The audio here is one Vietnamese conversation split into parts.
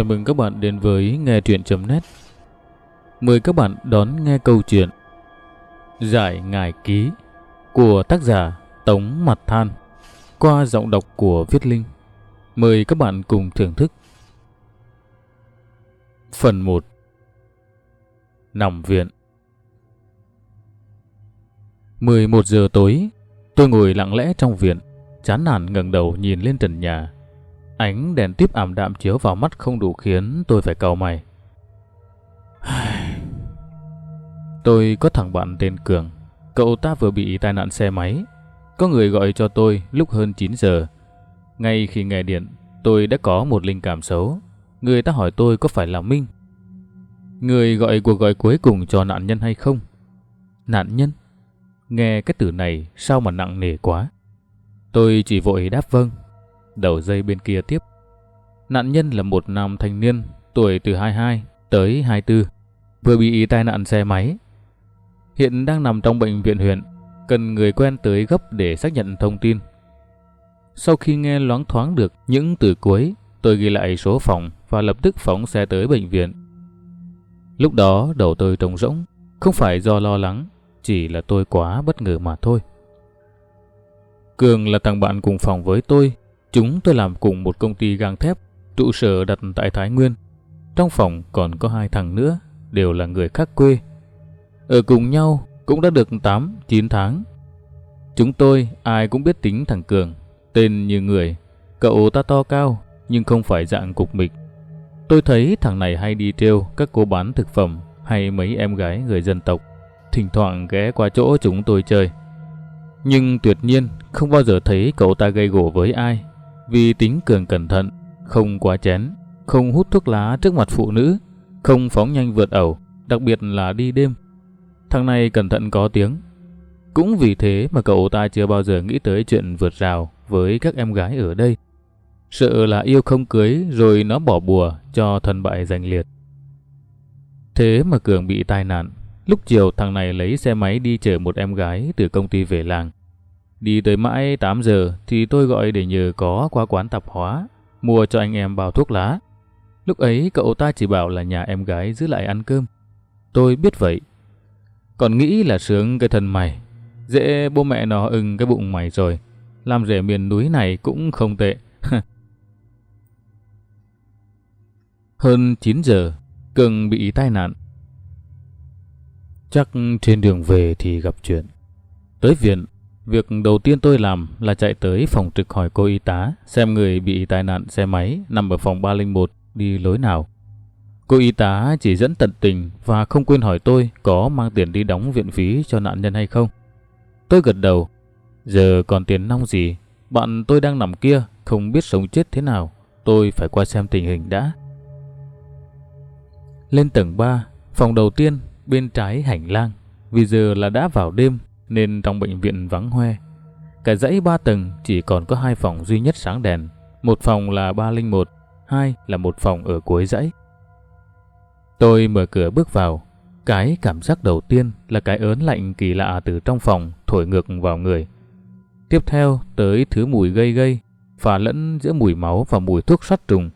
Chào mừng các bạn đến với nghe truyện.net Mời các bạn đón nghe câu chuyện Giải Ngài Ký của tác giả Tống Mặt Than qua giọng đọc của Viết Linh. Mời các bạn cùng thưởng thức. Phần 1 Nằm viện 11 giờ tối, tôi ngồi lặng lẽ trong viện, chán nản ngẩng đầu nhìn lên trần nhà. Ánh đèn tiếp ảm đạm chiếu vào mắt không đủ khiến tôi phải cầu mày. tôi có thằng bạn tên Cường. Cậu ta vừa bị tai nạn xe máy. Có người gọi cho tôi lúc hơn 9 giờ. Ngay khi nghe điện, tôi đã có một linh cảm xấu. Người ta hỏi tôi có phải là Minh. Người gọi cuộc gọi cuối cùng cho nạn nhân hay không? Nạn nhân? Nghe cái từ này sao mà nặng nề quá. Tôi chỉ vội đáp vâng. Đầu dây bên kia tiếp. Nạn nhân là một nam thanh niên tuổi từ 22 tới 24, vừa bị tai nạn xe máy. Hiện đang nằm trong bệnh viện huyện, cần người quen tới gấp để xác nhận thông tin. Sau khi nghe loáng thoáng được những từ cuối, tôi ghi lại số phòng và lập tức phóng xe tới bệnh viện. Lúc đó đầu tôi trống rỗng, không phải do lo lắng chỉ là tôi quá bất ngờ mà thôi. Cường là thằng bạn cùng phòng với tôi. Chúng tôi làm cùng một công ty gang thép, trụ sở đặt tại Thái Nguyên. Trong phòng còn có hai thằng nữa, đều là người khác quê. Ở cùng nhau cũng đã được 8-9 tháng. Chúng tôi ai cũng biết tính thằng Cường, tên như người. Cậu ta to cao, nhưng không phải dạng cục mịch. Tôi thấy thằng này hay đi trêu các cô bán thực phẩm hay mấy em gái người dân tộc thỉnh thoảng ghé qua chỗ chúng tôi chơi. Nhưng tuyệt nhiên không bao giờ thấy cậu ta gây gổ với ai, vì tính cường cẩn thận, không quá chén, không hút thuốc lá trước mặt phụ nữ, không phóng nhanh vượt ẩu, đặc biệt là đi đêm. Thằng này cẩn thận có tiếng. Cũng vì thế mà cậu ta chưa bao giờ nghĩ tới chuyện vượt rào với các em gái ở đây. Sợ là yêu không cưới rồi nó bỏ bùa cho thân bại giành liệt. Thế mà Cường bị tai nạn, Lúc chiều thằng này lấy xe máy đi chở một em gái từ công ty về làng. Đi tới mãi 8 giờ thì tôi gọi để nhờ có qua quán tạp hóa, mua cho anh em bao thuốc lá. Lúc ấy cậu ta chỉ bảo là nhà em gái giữ lại ăn cơm. Tôi biết vậy. Còn nghĩ là sướng cái thân mày. Dễ bố mẹ nó ưng cái bụng mày rồi. Làm rể miền núi này cũng không tệ. Hơn 9 giờ, Cường bị tai nạn. Chắc trên đường về thì gặp chuyện. Tới viện, việc đầu tiên tôi làm là chạy tới phòng trực hỏi cô y tá xem người bị tai nạn xe máy nằm ở phòng 301 đi lối nào. Cô y tá chỉ dẫn tận tình và không quên hỏi tôi có mang tiền đi đóng viện phí cho nạn nhân hay không. Tôi gật đầu. Giờ còn tiền nong gì? Bạn tôi đang nằm kia, không biết sống chết thế nào. Tôi phải qua xem tình hình đã. Lên tầng 3, phòng đầu tiên bên trái hành lang. Vì giờ là đã vào đêm nên trong bệnh viện vắng hoe. Cả dãy ba tầng chỉ còn có hai phòng duy nhất sáng đèn. Một phòng là 301, hai là một phòng ở cuối dãy. Tôi mở cửa bước vào. Cái cảm giác đầu tiên là cái ớn lạnh kỳ lạ từ trong phòng thổi ngược vào người. Tiếp theo tới thứ mùi gây gây, phà lẫn giữa mùi máu và mùi thuốc sát trùng.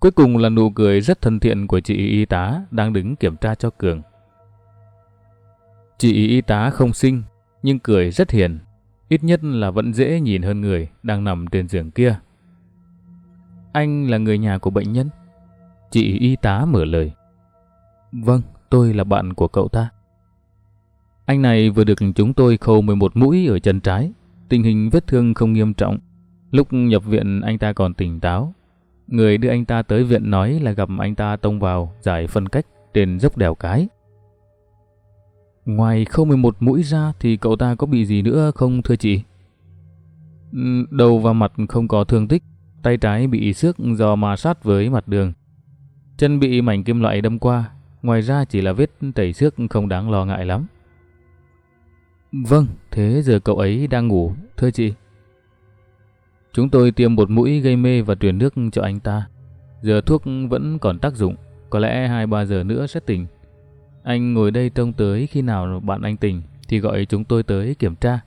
Cuối cùng là nụ cười rất thân thiện của chị y tá đang đứng kiểm tra cho Cường. Chị y tá không xinh, nhưng cười rất hiền. Ít nhất là vẫn dễ nhìn hơn người đang nằm trên giường kia. Anh là người nhà của bệnh nhân? Chị y tá mở lời. Vâng, tôi là bạn của cậu ta. Anh này vừa được chúng tôi khâu 11 mũi ở chân trái. Tình hình vết thương không nghiêm trọng. Lúc nhập viện anh ta còn tỉnh táo, Người đưa anh ta tới viện nói là gặp anh ta tông vào giải phân cách trên dốc đèo cái. Ngoài không 11 mũi ra thì cậu ta có bị gì nữa không thưa chị? Đầu và mặt không có thương tích, tay trái bị xước do ma sát với mặt đường. Chân bị mảnh kim loại đâm qua, ngoài ra chỉ là vết tẩy xước không đáng lo ngại lắm. Vâng, thế giờ cậu ấy đang ngủ, thưa chị. Chúng tôi tiêm một mũi gây mê và truyền nước cho anh ta. Giờ thuốc vẫn còn tác dụng, có lẽ 2-3 giờ nữa sẽ tỉnh. Anh ngồi đây trông tới khi nào bạn anh tỉnh thì gọi chúng tôi tới kiểm tra.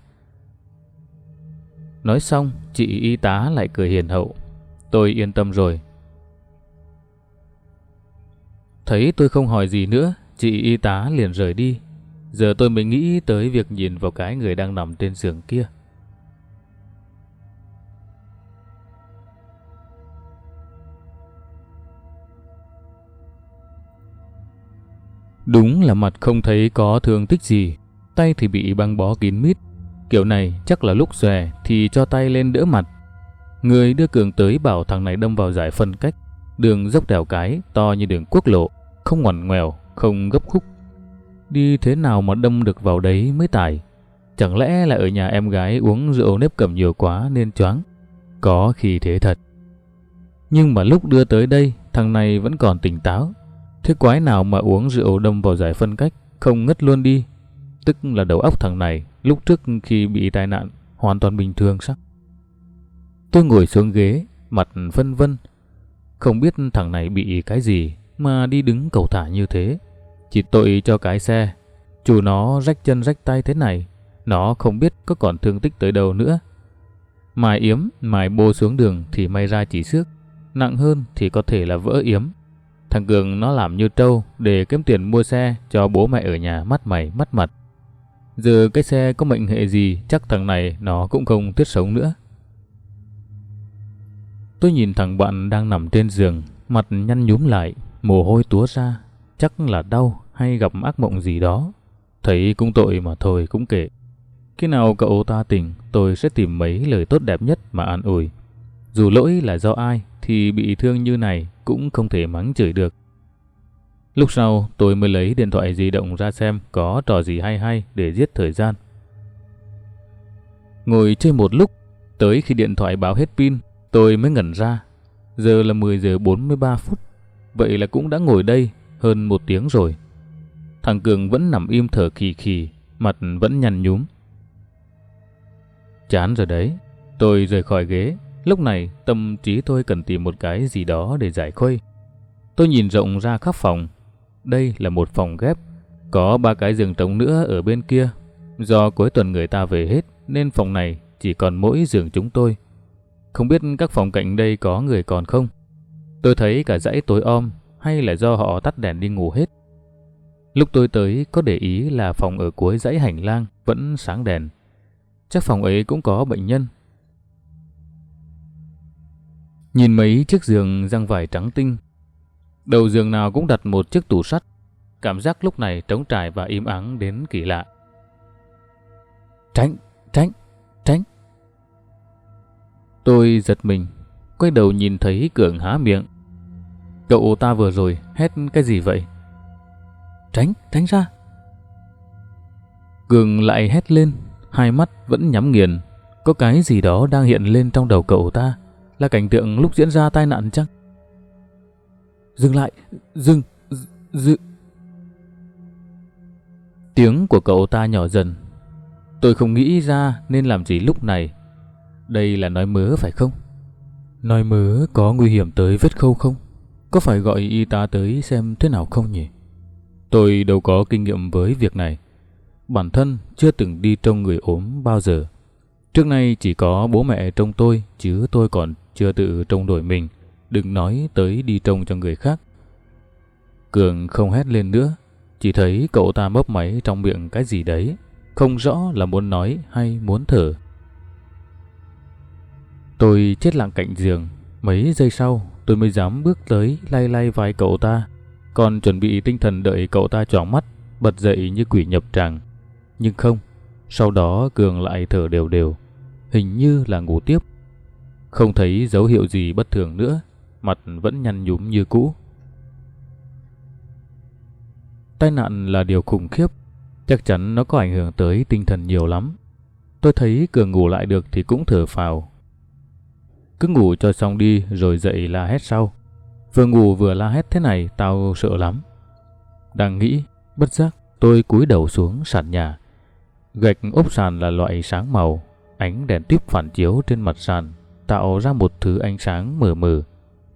Nói xong, chị y tá lại cười hiền hậu. Tôi yên tâm rồi. Thấy tôi không hỏi gì nữa, chị y tá liền rời đi. Giờ tôi mới nghĩ tới việc nhìn vào cái người đang nằm trên giường kia. Đúng là mặt không thấy có thương tích gì, tay thì bị băng bó kín mít. Kiểu này chắc là lúc xòe thì cho tay lên đỡ mặt. Người đưa Cường tới bảo thằng này đâm vào giải phân cách, đường dốc đèo cái to như đường quốc lộ, không ngoằn ngoèo, không gấp khúc. Đi thế nào mà đâm được vào đấy mới tài. Chẳng lẽ là ở nhà em gái uống rượu nếp cầm nhiều quá nên choáng. Có khi thế thật. Nhưng mà lúc đưa tới đây, thằng này vẫn còn tỉnh táo, Thế quái nào mà uống rượu đâm vào giải phân cách, không ngất luôn đi. Tức là đầu óc thằng này, lúc trước khi bị tai nạn, hoàn toàn bình thường sắc. Tôi ngồi xuống ghế, mặt vân vân. Không biết thằng này bị cái gì mà đi đứng cầu thả như thế. Chỉ tội cho cái xe. Chủ nó rách chân rách tay thế này, nó không biết có còn thương tích tới đâu nữa. Mài yếm, mài bô xuống đường thì may ra chỉ xước. Nặng hơn thì có thể là vỡ yếm Thằng Cường nó làm như trâu để kiếm tiền mua xe cho bố mẹ ở nhà mắt mày mắt mặt. Giờ cái xe có mệnh hệ gì chắc thằng này nó cũng không thiết sống nữa. Tôi nhìn thằng bạn đang nằm trên giường, mặt nhăn nhúm lại, mồ hôi túa ra, chắc là đau hay gặp ác mộng gì đó. Thấy cũng tội mà thôi cũng kệ. Khi nào cậu ta tỉnh, tôi sẽ tìm mấy lời tốt đẹp nhất mà an ủi. Dù lỗi là do ai thì bị thương như này cũng không thể mắng chửi được. Lúc sau tôi mới lấy điện thoại di động ra xem có trò gì hay hay để giết thời gian. Ngồi chơi một lúc, tới khi điện thoại báo hết pin, tôi mới ngẩn ra. Giờ là 10 giờ 43 phút, vậy là cũng đã ngồi đây hơn một tiếng rồi. Thằng Cường vẫn nằm im thở khì khì, mặt vẫn nhăn nhúm. Chán rồi đấy, tôi rời khỏi ghế, Lúc này, tâm trí tôi cần tìm một cái gì đó để giải khuây. Tôi nhìn rộng ra khắp phòng. Đây là một phòng ghép. Có ba cái giường trống nữa ở bên kia. Do cuối tuần người ta về hết, nên phòng này chỉ còn mỗi giường chúng tôi. Không biết các phòng cạnh đây có người còn không? Tôi thấy cả dãy tối om, hay là do họ tắt đèn đi ngủ hết. Lúc tôi tới có để ý là phòng ở cuối dãy hành lang vẫn sáng đèn. Chắc phòng ấy cũng có bệnh nhân Nhìn mấy chiếc giường răng vải trắng tinh. Đầu giường nào cũng đặt một chiếc tủ sắt. Cảm giác lúc này trống trải và im ắng đến kỳ lạ. Tránh, tránh, tránh. Tôi giật mình, quay đầu nhìn thấy Cường há miệng. Cậu ta vừa rồi hét cái gì vậy? Tránh, tránh ra. Cường lại hét lên, hai mắt vẫn nhắm nghiền. Có cái gì đó đang hiện lên trong đầu cậu ta là cảnh tượng lúc diễn ra tai nạn chắc. Dừng lại, dừng, dừng. Tiếng của cậu ta nhỏ dần. Tôi không nghĩ ra nên làm gì lúc này. Đây là nói mớ phải không? Nói mớ có nguy hiểm tới vết khâu không? Có phải gọi y tá tới xem thế nào không nhỉ? Tôi đâu có kinh nghiệm với việc này. Bản thân chưa từng đi trông người ốm bao giờ. Trước nay chỉ có bố mẹ trông tôi chứ tôi còn chưa tự trông đổi mình, đừng nói tới đi trông cho người khác. Cường không hét lên nữa, chỉ thấy cậu ta mấp máy trong miệng cái gì đấy, không rõ là muốn nói hay muốn thở. Tôi chết lặng cạnh giường, mấy giây sau tôi mới dám bước tới lay lay vai cậu ta, còn chuẩn bị tinh thần đợi cậu ta tròn mắt, bật dậy như quỷ nhập tràng. Nhưng không, sau đó Cường lại thở đều đều, hình như là ngủ tiếp. Không thấy dấu hiệu gì bất thường nữa, mặt vẫn nhăn nhúm như cũ. Tai nạn là điều khủng khiếp, chắc chắn nó có ảnh hưởng tới tinh thần nhiều lắm. Tôi thấy Cường ngủ lại được thì cũng thở phào. Cứ ngủ cho xong đi rồi dậy la hét sau. Vừa ngủ vừa la hét thế này tao sợ lắm. Đang nghĩ, bất giác tôi cúi đầu xuống sàn nhà. Gạch ốp sàn là loại sáng màu, ánh đèn tiếp phản chiếu trên mặt sàn tạo ra một thứ ánh sáng mờ mờ.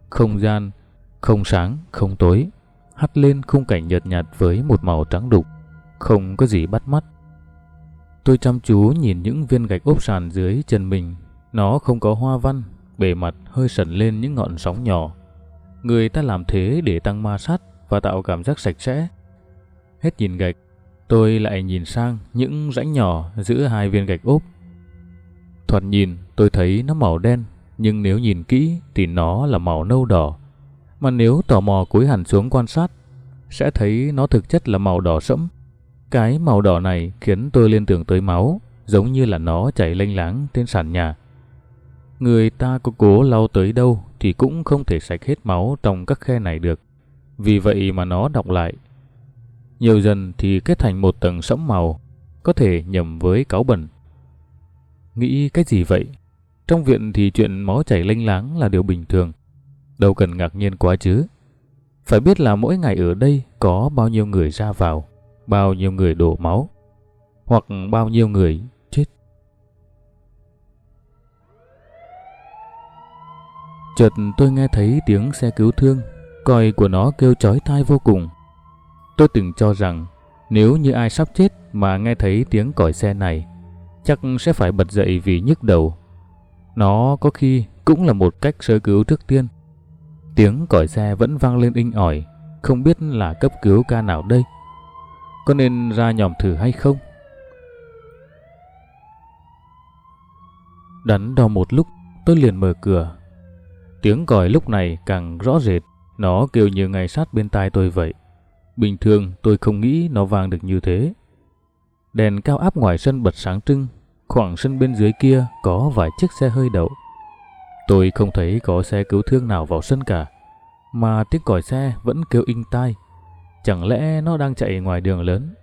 Không gian, không sáng, không tối, hắt lên khung cảnh nhợt nhạt với một màu trắng đục, không có gì bắt mắt. Tôi chăm chú nhìn những viên gạch ốp sàn dưới chân mình, nó không có hoa văn, bề mặt hơi sần lên những ngọn sóng nhỏ. Người ta làm thế để tăng ma sát và tạo cảm giác sạch sẽ. Hết nhìn gạch, tôi lại nhìn sang những rãnh nhỏ giữa hai viên gạch ốp. Thoạt nhìn, tôi thấy nó màu đen, nhưng nếu nhìn kỹ thì nó là màu nâu đỏ. Mà nếu tò mò cúi hẳn xuống quan sát, sẽ thấy nó thực chất là màu đỏ sẫm. Cái màu đỏ này khiến tôi liên tưởng tới máu, giống như là nó chảy lênh láng trên sàn nhà. Người ta có cố lau tới đâu thì cũng không thể sạch hết máu trong các khe này được. Vì vậy mà nó đọc lại. Nhiều dần thì kết thành một tầng sẫm màu, có thể nhầm với cáo bẩn. Nghĩ cái gì vậy? Trong viện thì chuyện máu chảy lênh láng là điều bình thường. Đâu cần ngạc nhiên quá chứ. Phải biết là mỗi ngày ở đây có bao nhiêu người ra vào, bao nhiêu người đổ máu, hoặc bao nhiêu người chết. Chợt tôi nghe thấy tiếng xe cứu thương, còi của nó kêu chói tai vô cùng. Tôi từng cho rằng nếu như ai sắp chết mà nghe thấy tiếng còi xe này, chắc sẽ phải bật dậy vì nhức đầu. Nó có khi cũng là một cách sơ cứu trước tiên. Tiếng còi xe vẫn vang lên inh ỏi, không biết là cấp cứu ca nào đây. Có nên ra nhòm thử hay không? Đắn đo một lúc, tôi liền mở cửa. Tiếng còi lúc này càng rõ rệt, nó kêu như ngay sát bên tai tôi vậy. Bình thường tôi không nghĩ nó vang được như thế. Đèn cao áp ngoài sân bật sáng trưng, khoảng sân bên dưới kia có vài chiếc xe hơi đậu. Tôi không thấy có xe cứu thương nào vào sân cả, mà tiếng còi xe vẫn kêu inh tai. Chẳng lẽ nó đang chạy ngoài đường lớn?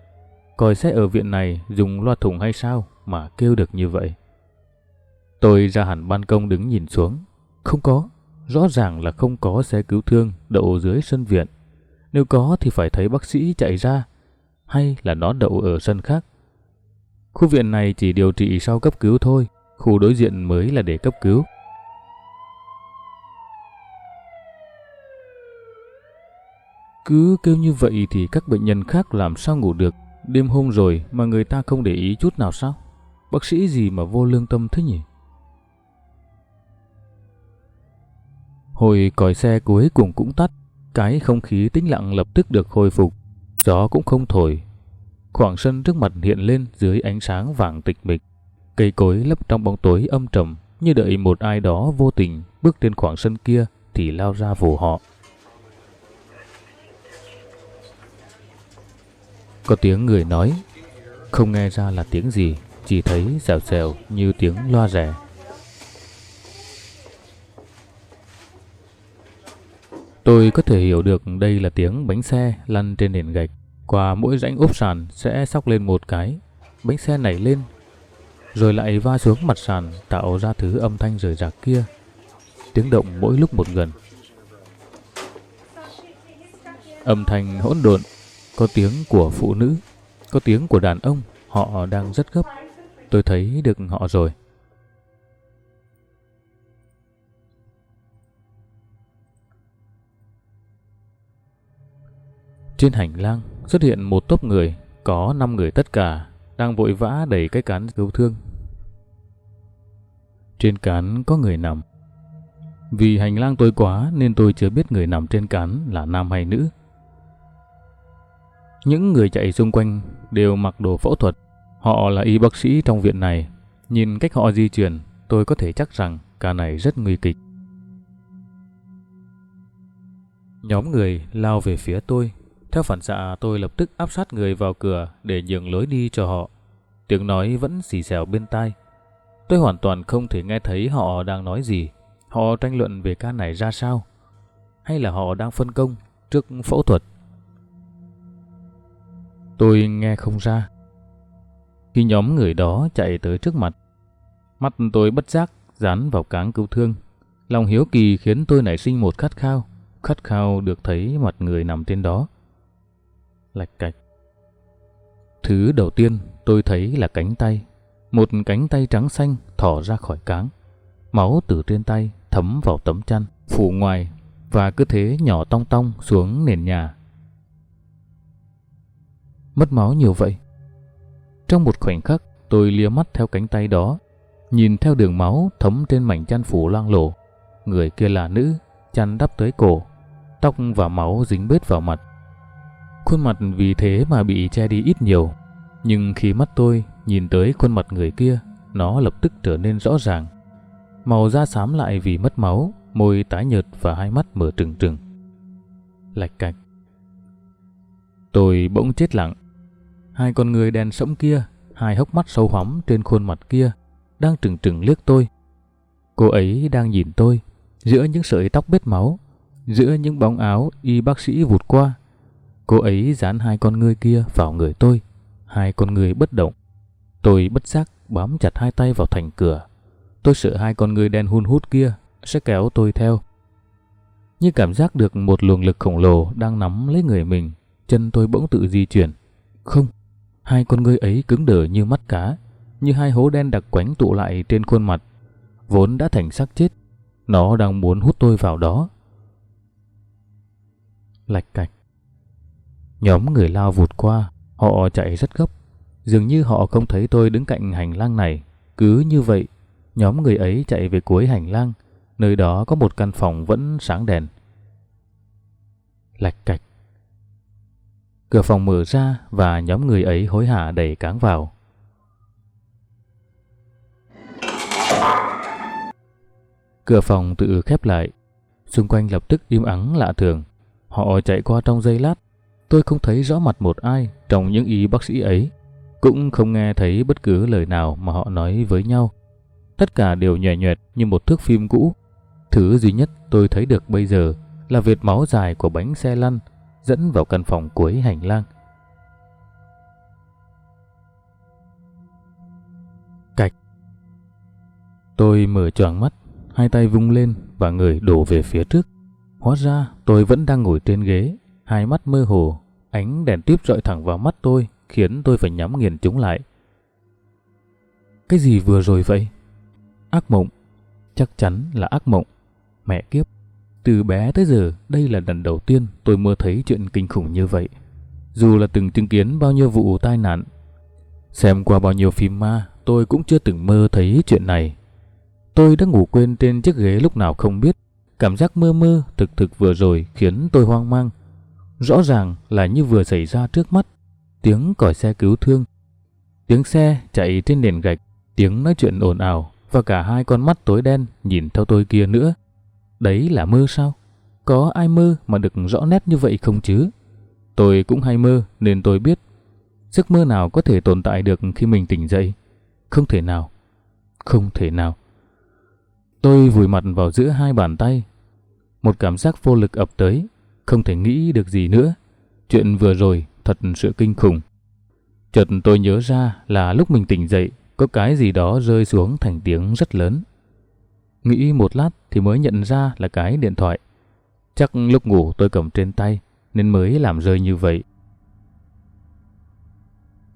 Còi xe ở viện này dùng loa thùng hay sao mà kêu được như vậy? Tôi ra hẳn ban công đứng nhìn xuống. Không có, rõ ràng là không có xe cứu thương đậu dưới sân viện. Nếu có thì phải thấy bác sĩ chạy ra, hay là nó đậu ở sân khác. Khu viện này chỉ điều trị sau cấp cứu thôi, khu đối diện mới là để cấp cứu. Cứ kêu như vậy thì các bệnh nhân khác làm sao ngủ được. Đêm hôm rồi mà người ta không để ý chút nào sao? Bác sĩ gì mà vô lương tâm thế nhỉ? Hồi còi xe cuối cùng cũng tắt, cái không khí tĩnh lặng lập tức được khôi phục. Gió cũng không thổi. Khoảng sân trước mặt hiện lên dưới ánh sáng vàng tịch mịch. Cây cối lấp trong bóng tối âm trầm như đợi một ai đó vô tình bước lên khoảng sân kia thì lao ra vồ họ. Có tiếng người nói, không nghe ra là tiếng gì, chỉ thấy xèo xèo như tiếng loa rẻ. Tôi có thể hiểu được đây là tiếng bánh xe lăn trên nền gạch. Qua mỗi rãnh ốp sàn sẽ sóc lên một cái. Bánh xe nảy lên, rồi lại va xuống mặt sàn tạo ra thứ âm thanh rời rạc kia. Tiếng động mỗi lúc một gần. Âm thanh hỗn độn có tiếng của phụ nữ, có tiếng của đàn ông, họ đang rất gấp. Tôi thấy được họ rồi. Trên hành lang xuất hiện một tốp người, có 5 người tất cả, đang vội vã đẩy cái cán cứu thương. Trên cán có người nằm. Vì hành lang tối quá nên tôi chưa biết người nằm trên cán là nam hay nữ. Những người chạy xung quanh đều mặc đồ phẫu thuật. Họ là y bác sĩ trong viện này. Nhìn cách họ di chuyển, tôi có thể chắc rằng ca này rất nguy kịch. Nhóm người lao về phía tôi. Theo phản xạ tôi lập tức áp sát người vào cửa để nhường lối đi cho họ. Tiếng nói vẫn xì xèo bên tai. Tôi hoàn toàn không thể nghe thấy họ đang nói gì. Họ tranh luận về ca này ra sao? Hay là họ đang phân công trước phẫu thuật Tôi nghe không ra. Khi nhóm người đó chạy tới trước mặt, mắt tôi bất giác dán vào cáng cứu thương. Lòng hiếu kỳ khiến tôi nảy sinh một khát khao, khát khao được thấy mặt người nằm trên đó. Lạch cạch. Thứ đầu tiên tôi thấy là cánh tay, một cánh tay trắng xanh thỏ ra khỏi cáng. Máu từ trên tay thấm vào tấm chăn, phủ ngoài và cứ thế nhỏ tong tong xuống nền nhà mất máu nhiều vậy? Trong một khoảnh khắc, tôi lia mắt theo cánh tay đó, nhìn theo đường máu thấm trên mảnh chăn phủ loang lổ. Người kia là nữ, chăn đắp tới cổ, tóc và máu dính bết vào mặt. Khuôn mặt vì thế mà bị che đi ít nhiều. Nhưng khi mắt tôi nhìn tới khuôn mặt người kia, nó lập tức trở nên rõ ràng. Màu da xám lại vì mất máu, môi tái nhợt và hai mắt mở trừng trừng. Lạch cạch. Tôi bỗng chết lặng. Hai con người đen sẫm kia, hai hốc mắt sâu hoắm trên khuôn mặt kia, đang trừng trừng liếc tôi. Cô ấy đang nhìn tôi, giữa những sợi tóc bết máu, giữa những bóng áo y bác sĩ vụt qua. Cô ấy dán hai con ngươi kia vào người tôi, hai con ngươi bất động. Tôi bất giác bám chặt hai tay vào thành cửa. Tôi sợ hai con ngươi đen hun hút kia sẽ kéo tôi theo. Như cảm giác được một luồng lực khổng lồ đang nắm lấy người mình, chân tôi bỗng tự di chuyển. Không, hai con ngươi ấy cứng đờ như mắt cá, như hai hố đen đặc quánh tụ lại trên khuôn mặt, vốn đã thành xác chết. Nó đang muốn hút tôi vào đó. Lạch cạch. Nhóm người lao vụt qua, họ chạy rất gấp. Dường như họ không thấy tôi đứng cạnh hành lang này. Cứ như vậy, nhóm người ấy chạy về cuối hành lang, nơi đó có một căn phòng vẫn sáng đèn. Lạch cạch. Cửa phòng mở ra và nhóm người ấy hối hả đẩy cáng vào. Cửa phòng tự khép lại, xung quanh lập tức im ắng lạ thường. Họ chạy qua trong giây lát, tôi không thấy rõ mặt một ai trong những y bác sĩ ấy, cũng không nghe thấy bất cứ lời nào mà họ nói với nhau. Tất cả đều nhòe nhòe như một thước phim cũ. Thứ duy nhất tôi thấy được bây giờ là vệt máu dài của bánh xe lăn dẫn vào căn phòng cuối hành lang. Cạch. Tôi mở choàng mắt, hai tay vung lên và người đổ về phía trước. Hóa ra tôi vẫn đang ngồi trên ghế, hai mắt mơ hồ, ánh đèn tiếp rọi thẳng vào mắt tôi khiến tôi phải nhắm nghiền chúng lại. Cái gì vừa rồi vậy? Ác mộng. Chắc chắn là ác mộng. Mẹ kiếp. Từ bé tới giờ, đây là lần đầu tiên tôi mơ thấy chuyện kinh khủng như vậy. Dù là từng chứng kiến bao nhiêu vụ tai nạn, xem qua bao nhiêu phim ma, tôi cũng chưa từng mơ thấy chuyện này. Tôi đã ngủ quên trên chiếc ghế lúc nào không biết. Cảm giác mơ mơ thực thực vừa rồi khiến tôi hoang mang. Rõ ràng là như vừa xảy ra trước mắt. Tiếng còi xe cứu thương. Tiếng xe chạy trên nền gạch. Tiếng nói chuyện ồn ào. Và cả hai con mắt tối đen nhìn theo tôi kia nữa. Đấy là mơ sao? Có ai mơ mà được rõ nét như vậy không chứ? Tôi cũng hay mơ nên tôi biết. Giấc mơ nào có thể tồn tại được khi mình tỉnh dậy? Không thể nào. Không thể nào. Tôi vùi mặt vào giữa hai bàn tay. Một cảm giác vô lực ập tới, không thể nghĩ được gì nữa. Chuyện vừa rồi thật sự kinh khủng. Chợt tôi nhớ ra là lúc mình tỉnh dậy, có cái gì đó rơi xuống thành tiếng rất lớn. Nghĩ một lát thì mới nhận ra là cái điện thoại. Chắc lúc ngủ tôi cầm trên tay nên mới làm rơi như vậy.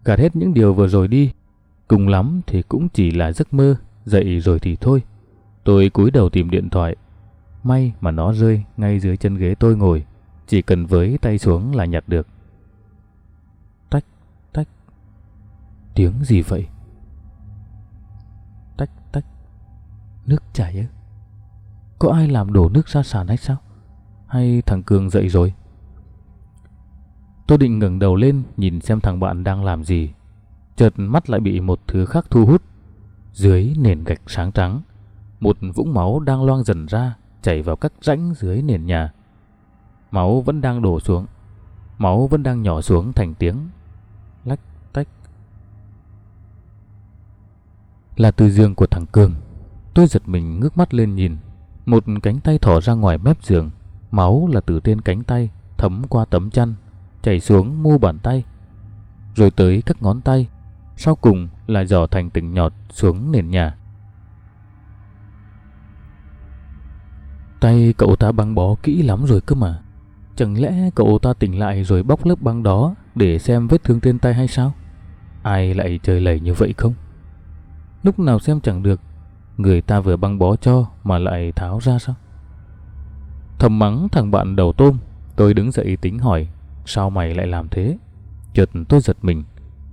Gạt hết những điều vừa rồi đi, cùng lắm thì cũng chỉ là giấc mơ, dậy rồi thì thôi. Tôi cúi đầu tìm điện thoại. May mà nó rơi ngay dưới chân ghế tôi ngồi. Chỉ cần với tay xuống là nhặt được. Tách, tách. Tiếng gì vậy? Tách, tách. Nước chảy á? Có ai làm đổ nước ra sàn hay sao? Hay thằng Cường dậy rồi? Tôi định ngẩng đầu lên nhìn xem thằng bạn đang làm gì. Chợt mắt lại bị một thứ khác thu hút. Dưới nền gạch sáng trắng một vũng máu đang loang dần ra, chảy vào các rãnh dưới nền nhà. Máu vẫn đang đổ xuống, máu vẫn đang nhỏ xuống thành tiếng lách tách. Là từ giường của thằng Cường. Tôi giật mình ngước mắt lên nhìn, một cánh tay thỏ ra ngoài mép giường, máu là từ trên cánh tay thấm qua tấm chăn, chảy xuống mu bàn tay, rồi tới các ngón tay, sau cùng là dò thành từng nhọt xuống nền nhà. Tay cậu ta băng bó kỹ lắm rồi cơ mà. Chẳng lẽ cậu ta tỉnh lại rồi bóc lớp băng đó để xem vết thương trên tay hay sao? Ai lại chơi lầy như vậy không? Lúc nào xem chẳng được, người ta vừa băng bó cho mà lại tháo ra sao? Thầm mắng thằng bạn đầu tôm, tôi đứng dậy tính hỏi, sao mày lại làm thế? Chợt tôi giật mình,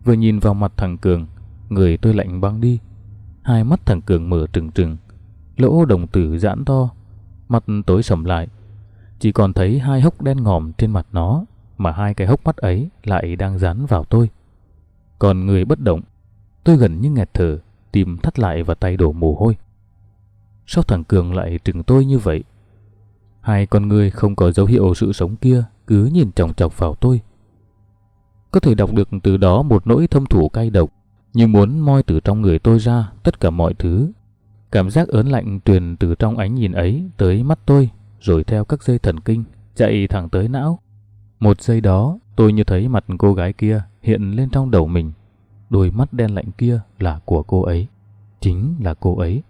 vừa nhìn vào mặt thằng Cường, người tôi lạnh băng đi. Hai mắt thằng Cường mở trừng trừng, lỗ đồng tử giãn to, Mặt tối sầm lại chỉ còn thấy hai hốc đen ngòm trên mặt nó mà hai cái hốc mắt ấy lại đang dán vào tôi. Còn người bất động, tôi gần như nghẹt thở, tim thắt lại và tay đổ mồ hôi. Sao thằng Cường lại trừng tôi như vậy? Hai con người không có dấu hiệu sự sống kia cứ nhìn chòng chọc vào tôi. Có thể đọc được từ đó một nỗi thâm thủ cay độc, như muốn moi từ trong người tôi ra tất cả mọi thứ. Cảm giác ớn lạnh truyền từ trong ánh nhìn ấy tới mắt tôi, rồi theo các dây thần kinh, chạy thẳng tới não. Một giây đó, tôi như thấy mặt cô gái kia hiện lên trong đầu mình. Đôi mắt đen lạnh kia là của cô ấy. Chính là cô ấy.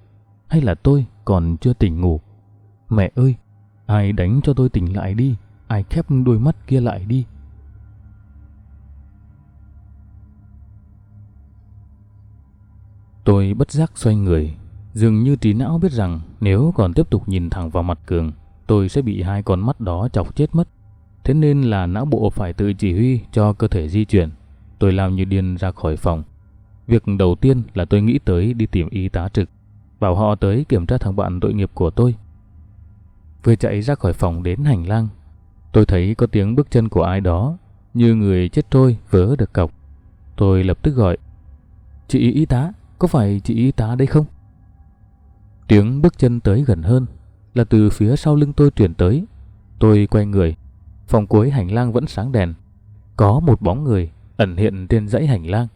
Hay là tôi còn chưa tỉnh ngủ? Mẹ ơi, ai đánh cho tôi tỉnh lại đi, ai khép đôi mắt kia lại đi. Tôi bất giác xoay người, dường như trí não biết rằng nếu còn tiếp tục nhìn thẳng vào mặt Cường, tôi sẽ bị hai con mắt đó chọc chết mất. Thế nên là não bộ phải tự chỉ huy cho cơ thể di chuyển. Tôi lao như điên ra khỏi phòng. Việc đầu tiên là tôi nghĩ tới đi tìm y tá trực, bảo họ tới kiểm tra thằng bạn tội nghiệp của tôi. Vừa chạy ra khỏi phòng đến hành lang, tôi thấy có tiếng bước chân của ai đó, như người chết trôi vớ được cọc. Tôi lập tức gọi, Chị y tá, có phải chị y tá đây không? Tiếng bước chân tới gần hơn là từ phía sau lưng tôi truyền tới. Tôi quay người, phòng cuối hành lang vẫn sáng đèn. Có một bóng người ẩn hiện trên dãy hành lang.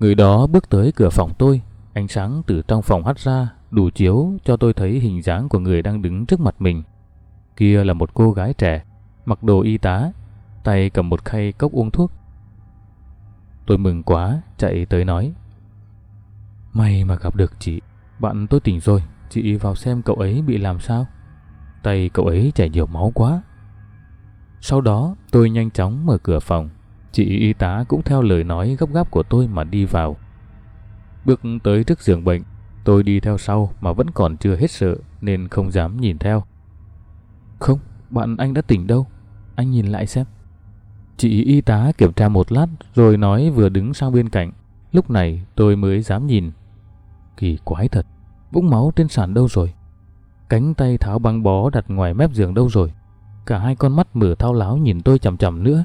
Người đó bước tới cửa phòng tôi, ánh sáng từ trong phòng hắt ra đủ chiếu cho tôi thấy hình dáng của người đang đứng trước mặt mình. Kia là một cô gái trẻ, mặc đồ y tá, tay cầm một khay cốc uống thuốc. Tôi mừng quá, chạy tới nói. May mà gặp được chị, bạn tôi tỉnh rồi, chị vào xem cậu ấy bị làm sao. Tay cậu ấy chảy nhiều máu quá. Sau đó tôi nhanh chóng mở cửa phòng, chị y tá cũng theo lời nói gấp gáp của tôi mà đi vào. Bước tới trước giường bệnh, tôi đi theo sau mà vẫn còn chưa hết sợ nên không dám nhìn theo. Không, bạn anh đã tỉnh đâu, anh nhìn lại xem. Chị y tá kiểm tra một lát rồi nói vừa đứng sang bên cạnh. Lúc này tôi mới dám nhìn. Kỳ quái thật, vũng máu trên sàn đâu rồi? Cánh tay tháo băng bó đặt ngoài mép giường đâu rồi? Cả hai con mắt mở thao láo nhìn tôi chằm chằm nữa.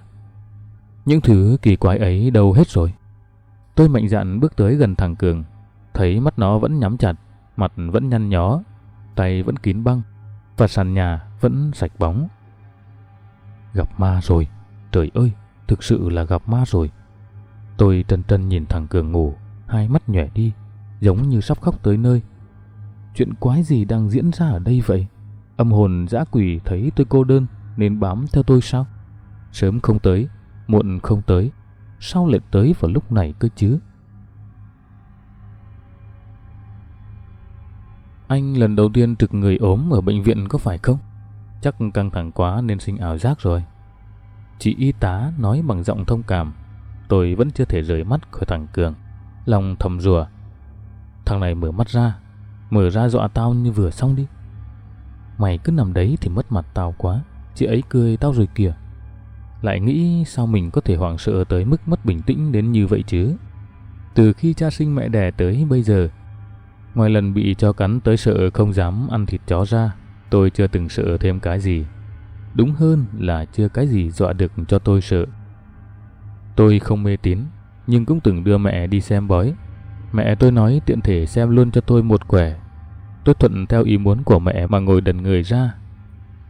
Những thứ kỳ quái ấy đâu hết rồi? Tôi mạnh dạn bước tới gần thằng Cường, thấy mắt nó vẫn nhắm chặt, mặt vẫn nhăn nhó, tay vẫn kín băng, và sàn nhà vẫn sạch bóng. Gặp ma rồi, trời ơi, thực sự là gặp ma rồi. Tôi trần trân nhìn thằng Cường ngủ, hai mắt nhòe đi, giống như sắp khóc tới nơi. Chuyện quái gì đang diễn ra ở đây vậy? Âm hồn dã quỷ thấy tôi cô đơn nên bám theo tôi sao? Sớm không tới, muộn không tới, sao lại tới vào lúc này cơ chứ? Anh lần đầu tiên trực người ốm ở bệnh viện có phải không? Chắc căng thẳng quá nên sinh ảo giác rồi. Chị y tá nói bằng giọng thông cảm. Tôi vẫn chưa thể rời mắt khỏi thằng Cường. Lòng thầm rùa. Thằng này mở mắt ra. Mở ra dọa tao như vừa xong đi. Mày cứ nằm đấy thì mất mặt tao quá. Chị ấy cười tao rồi kìa. Lại nghĩ sao mình có thể hoảng sợ tới mức mất bình tĩnh đến như vậy chứ. Từ khi cha sinh mẹ đẻ tới bây giờ, ngoài lần bị cho cắn tới sợ không dám ăn thịt chó ra, tôi chưa từng sợ thêm cái gì. Đúng hơn là chưa cái gì dọa được cho tôi sợ. Tôi không mê tín, nhưng cũng từng đưa mẹ đi xem bói. Mẹ tôi nói tiện thể xem luôn cho tôi một quẻ. Tôi thuận theo ý muốn của mẹ mà ngồi đần người ra.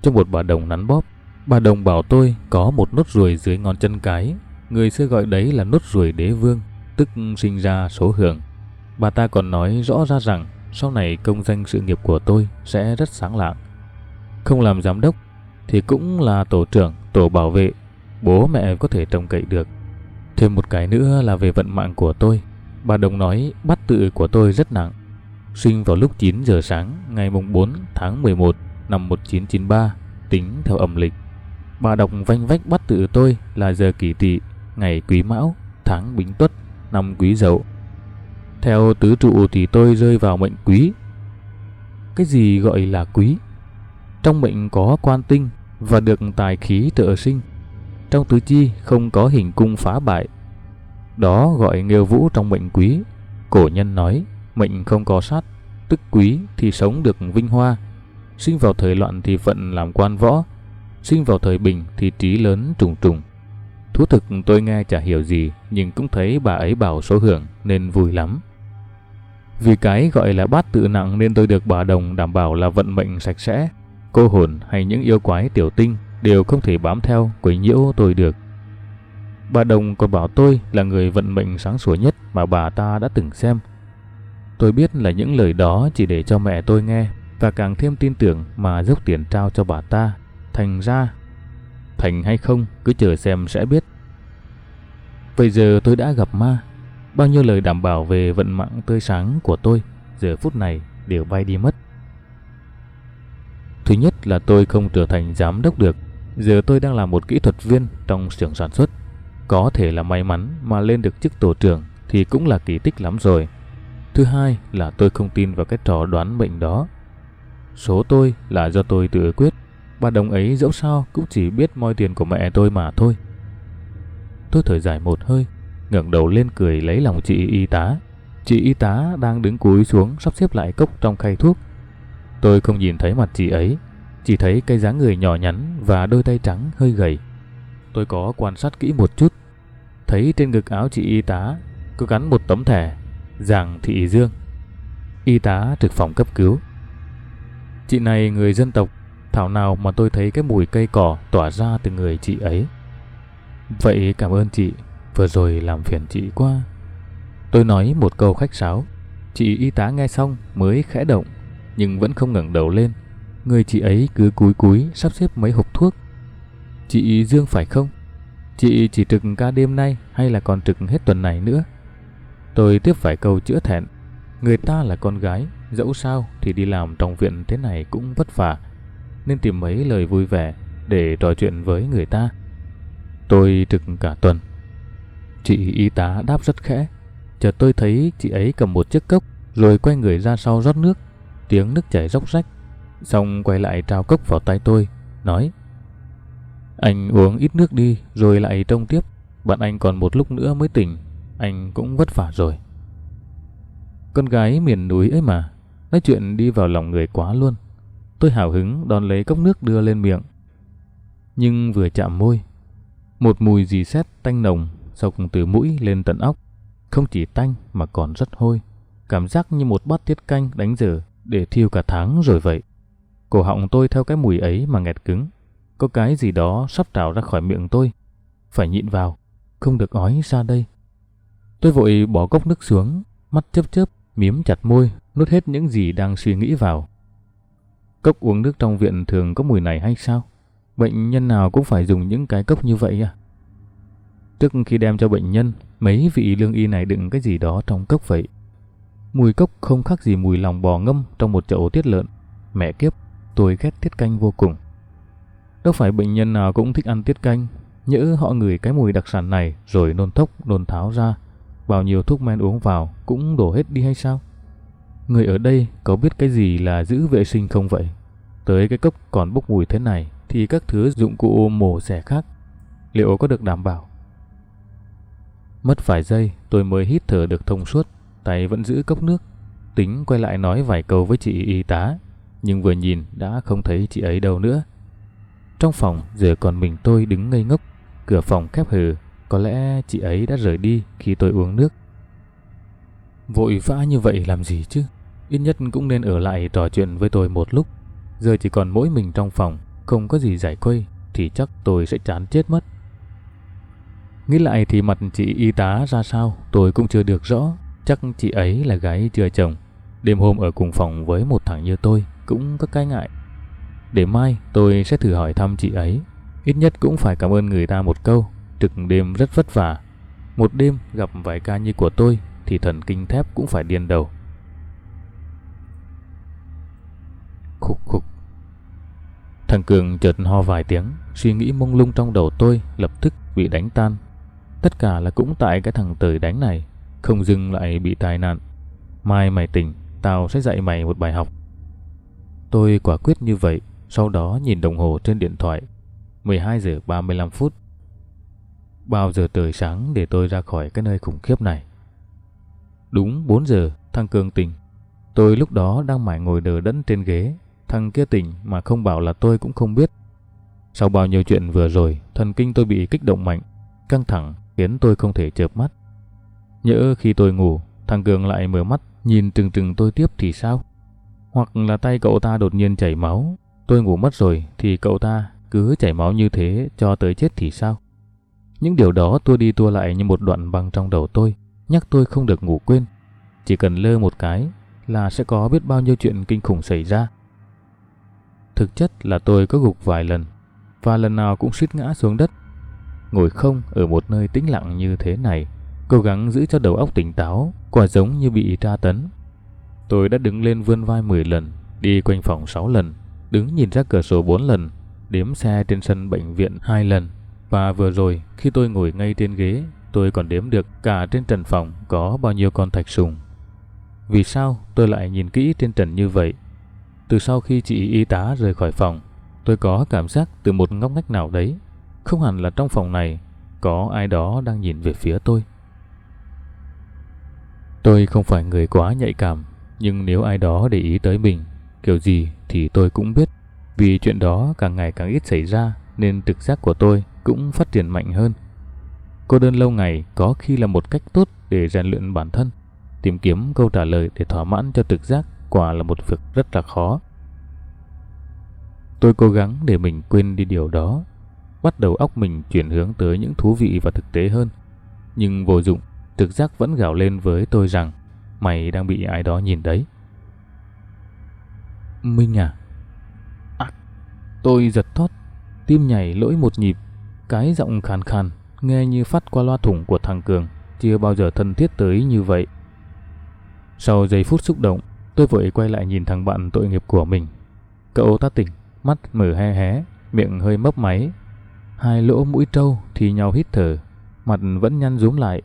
Trong một bà đồng nắn bóp, bà đồng bảo tôi có một nốt ruồi dưới ngón chân cái. Người xưa gọi đấy là nốt ruồi đế vương, tức sinh ra số hưởng. Bà ta còn nói rõ ra rằng sau này công danh sự nghiệp của tôi sẽ rất sáng lạng. Không làm giám đốc thì cũng là tổ trưởng, tổ bảo vệ, bố mẹ có thể trông cậy được. Thêm một cái nữa là về vận mạng của tôi. Bà Đồng nói bắt tự của tôi rất nặng. Sinh vào lúc 9 giờ sáng ngày mùng 4 tháng 11 năm 1993 tính theo âm lịch. Bà đọc vanh vách bắt tự tôi là giờ kỷ tỵ, ngày quý mão, tháng bính tuất, năm quý dậu. Theo tứ trụ thì tôi rơi vào mệnh quý. Cái gì gọi là quý? Trong mệnh có quan tinh và được tài khí trợ sinh. Trong tứ chi không có hình cung phá bại. Đó gọi nghêu vũ trong mệnh quý. Cổ nhân nói mệnh không có sát, tức quý thì sống được vinh hoa. Sinh vào thời loạn thì phận làm quan võ, sinh vào thời bình thì trí lớn trùng trùng. Thú thực tôi nghe chả hiểu gì, nhưng cũng thấy bà ấy bảo số hưởng nên vui lắm. Vì cái gọi là bát tự nặng nên tôi được bà Đồng đảm bảo là vận mệnh sạch sẽ. Cô hồn hay những yêu quái tiểu tinh đều không thể bám theo quấy nhiễu tôi được. Bà Đồng còn bảo tôi là người vận mệnh sáng sủa nhất mà bà ta đã từng xem. Tôi biết là những lời đó chỉ để cho mẹ tôi nghe và càng thêm tin tưởng mà dốc tiền trao cho bà ta. Thành ra, thành hay không cứ chờ xem sẽ biết. Bây giờ tôi đã gặp ma, bao nhiêu lời đảm bảo về vận mạng tươi sáng của tôi giờ phút này đều bay đi mất. Thứ nhất là tôi không trở thành giám đốc được, giờ tôi đang là một kỹ thuật viên trong xưởng sản xuất. Có thể là may mắn mà lên được chức tổ trưởng thì cũng là kỳ tích lắm rồi. Thứ hai là tôi không tin vào cái trò đoán mệnh đó. Số tôi là do tôi tự quyết. Bà đồng ấy dẫu sao cũng chỉ biết moi tiền của mẹ tôi mà thôi. Tôi thở dài một hơi, ngẩng đầu lên cười lấy lòng chị y tá. Chị y tá đang đứng cúi xuống sắp xếp lại cốc trong khay thuốc. Tôi không nhìn thấy mặt chị ấy, chỉ thấy cái dáng người nhỏ nhắn và đôi tay trắng hơi gầy. Tôi có quan sát kỹ một chút, thấy trên ngực áo chị y tá có gắn một tấm thẻ Giàng Thị Dương, y tá trực phòng cấp cứu. Chị này người dân tộc, thảo nào mà tôi thấy cái mùi cây cỏ tỏa ra từ người chị ấy. Vậy cảm ơn chị, vừa rồi làm phiền chị quá. Tôi nói một câu khách sáo, chị y tá nghe xong mới khẽ động, nhưng vẫn không ngẩng đầu lên. Người chị ấy cứ cúi cúi sắp xếp mấy hộp thuốc. Chị Dương phải không? Chị chỉ trực ca đêm nay hay là còn trực hết tuần này nữa? Tôi tiếp phải câu chữa thẹn. Người ta là con gái, dẫu sao thì đi làm trong viện thế này cũng vất vả, nên tìm mấy lời vui vẻ để trò chuyện với người ta. Tôi trực cả tuần. Chị y tá đáp rất khẽ. Chợt tôi thấy chị ấy cầm một chiếc cốc rồi quay người ra sau rót nước. Tiếng nước chảy róc rách. Xong quay lại trao cốc vào tay tôi, nói anh uống ít nước đi rồi lại trông tiếp. Bạn anh còn một lúc nữa mới tỉnh anh cũng vất vả rồi. Con gái miền núi ấy mà, nói chuyện đi vào lòng người quá luôn. Tôi hào hứng đón lấy cốc nước đưa lên miệng. Nhưng vừa chạm môi, một mùi dì xét tanh nồng sộc từ mũi lên tận óc. Không chỉ tanh mà còn rất hôi. Cảm giác như một bát tiết canh đánh dở để thiêu cả tháng rồi vậy. Cổ họng tôi theo cái mùi ấy mà nghẹt cứng. Có cái gì đó sắp trào ra khỏi miệng tôi. Phải nhịn vào, không được ói ra đây. Tôi vội bỏ cốc nước xuống, mắt chớp chớp, miếm chặt môi, nuốt hết những gì đang suy nghĩ vào. Cốc uống nước trong viện thường có mùi này hay sao? Bệnh nhân nào cũng phải dùng những cái cốc như vậy à? Trước khi đem cho bệnh nhân, mấy vị lương y này đựng cái gì đó trong cốc vậy. Mùi cốc không khác gì mùi lòng bò ngâm trong một chậu tiết lợn. Mẹ kiếp, tôi ghét tiết canh vô cùng. Đâu phải bệnh nhân nào cũng thích ăn tiết canh, nhỡ họ ngửi cái mùi đặc sản này rồi nôn thốc, nôn tháo ra bao nhiêu thuốc men uống vào cũng đổ hết đi hay sao? Người ở đây có biết cái gì là giữ vệ sinh không vậy? Tới cái cốc còn bốc mùi thế này thì các thứ dụng cụ mổ xẻ khác liệu có được đảm bảo? Mất vài giây tôi mới hít thở được thông suốt, tay vẫn giữ cốc nước. Tính quay lại nói vài câu với chị y tá, nhưng vừa nhìn đã không thấy chị ấy đâu nữa. Trong phòng giờ còn mình tôi đứng ngây ngốc, cửa phòng khép hờ có lẽ chị ấy đã rời đi khi tôi uống nước. Vội vã như vậy làm gì chứ? Ít nhất cũng nên ở lại trò chuyện với tôi một lúc. Giờ chỉ còn mỗi mình trong phòng, không có gì giải khuây, thì chắc tôi sẽ chán chết mất. Nghĩ lại thì mặt chị y tá ra sao tôi cũng chưa được rõ. Chắc chị ấy là gái chưa chồng. Đêm hôm ở cùng phòng với một thằng như tôi cũng có cái ngại. Để mai tôi sẽ thử hỏi thăm chị ấy. Ít nhất cũng phải cảm ơn người ta một câu trực đêm rất vất vả. Một đêm gặp vài ca như của tôi thì thần kinh thép cũng phải điên đầu. Khục khục. Thằng Cường chợt ho vài tiếng, suy nghĩ mông lung trong đầu tôi lập tức bị đánh tan. Tất cả là cũng tại cái thằng tời đánh này, không dừng lại bị tai nạn. Mai mày tỉnh, tao sẽ dạy mày một bài học. Tôi quả quyết như vậy, sau đó nhìn đồng hồ trên điện thoại. 12 giờ 35 phút. Bao giờ trời sáng để tôi ra khỏi cái nơi khủng khiếp này. Đúng 4 giờ, thằng Cường tỉnh. Tôi lúc đó đang mải ngồi đờ đẫn trên ghế. Thằng kia tỉnh mà không bảo là tôi cũng không biết. Sau bao nhiêu chuyện vừa rồi, thần kinh tôi bị kích động mạnh, căng thẳng khiến tôi không thể chợp mắt. Nhỡ khi tôi ngủ, thằng Cường lại mở mắt nhìn trừng trừng tôi tiếp thì sao? Hoặc là tay cậu ta đột nhiên chảy máu, tôi ngủ mất rồi thì cậu ta cứ chảy máu như thế cho tới chết thì sao? Những điều đó tua đi tua lại như một đoạn băng trong đầu tôi, nhắc tôi không được ngủ quên. Chỉ cần lơ một cái là sẽ có biết bao nhiêu chuyện kinh khủng xảy ra. Thực chất là tôi có gục vài lần, và lần nào cũng suýt ngã xuống đất. Ngồi không ở một nơi tĩnh lặng như thế này, cố gắng giữ cho đầu óc tỉnh táo, quả giống như bị tra tấn. Tôi đã đứng lên vươn vai 10 lần, đi quanh phòng 6 lần, đứng nhìn ra cửa sổ 4 lần, đếm xe trên sân bệnh viện 2 lần. Và vừa rồi, khi tôi ngồi ngay trên ghế, tôi còn đếm được cả trên trần phòng có bao nhiêu con thạch sùng. Vì sao tôi lại nhìn kỹ trên trần như vậy? Từ sau khi chị y tá rời khỏi phòng, tôi có cảm giác từ một ngóc ngách nào đấy, không hẳn là trong phòng này, có ai đó đang nhìn về phía tôi. Tôi không phải người quá nhạy cảm, nhưng nếu ai đó để ý tới mình, kiểu gì thì tôi cũng biết. Vì chuyện đó càng ngày càng ít xảy ra nên trực giác của tôi cũng phát triển mạnh hơn. Cô đơn lâu ngày có khi là một cách tốt để rèn luyện bản thân. Tìm kiếm câu trả lời để thỏa mãn cho trực giác quả là một việc rất là khó. Tôi cố gắng để mình quên đi điều đó, bắt đầu óc mình chuyển hướng tới những thú vị và thực tế hơn. Nhưng vô dụng, trực giác vẫn gào lên với tôi rằng mày đang bị ai đó nhìn đấy. Minh à? À, tôi giật thót, tim nhảy lỗi một nhịp, cái giọng khàn khàn, nghe như phát qua loa thủng của thằng Cường, chưa bao giờ thân thiết tới như vậy. Sau giây phút xúc động, tôi vội quay lại nhìn thằng bạn tội nghiệp của mình. Cậu ta tỉnh, mắt mở hé hé, miệng hơi mấp máy. Hai lỗ mũi trâu thì nhau hít thở, mặt vẫn nhăn rúm lại.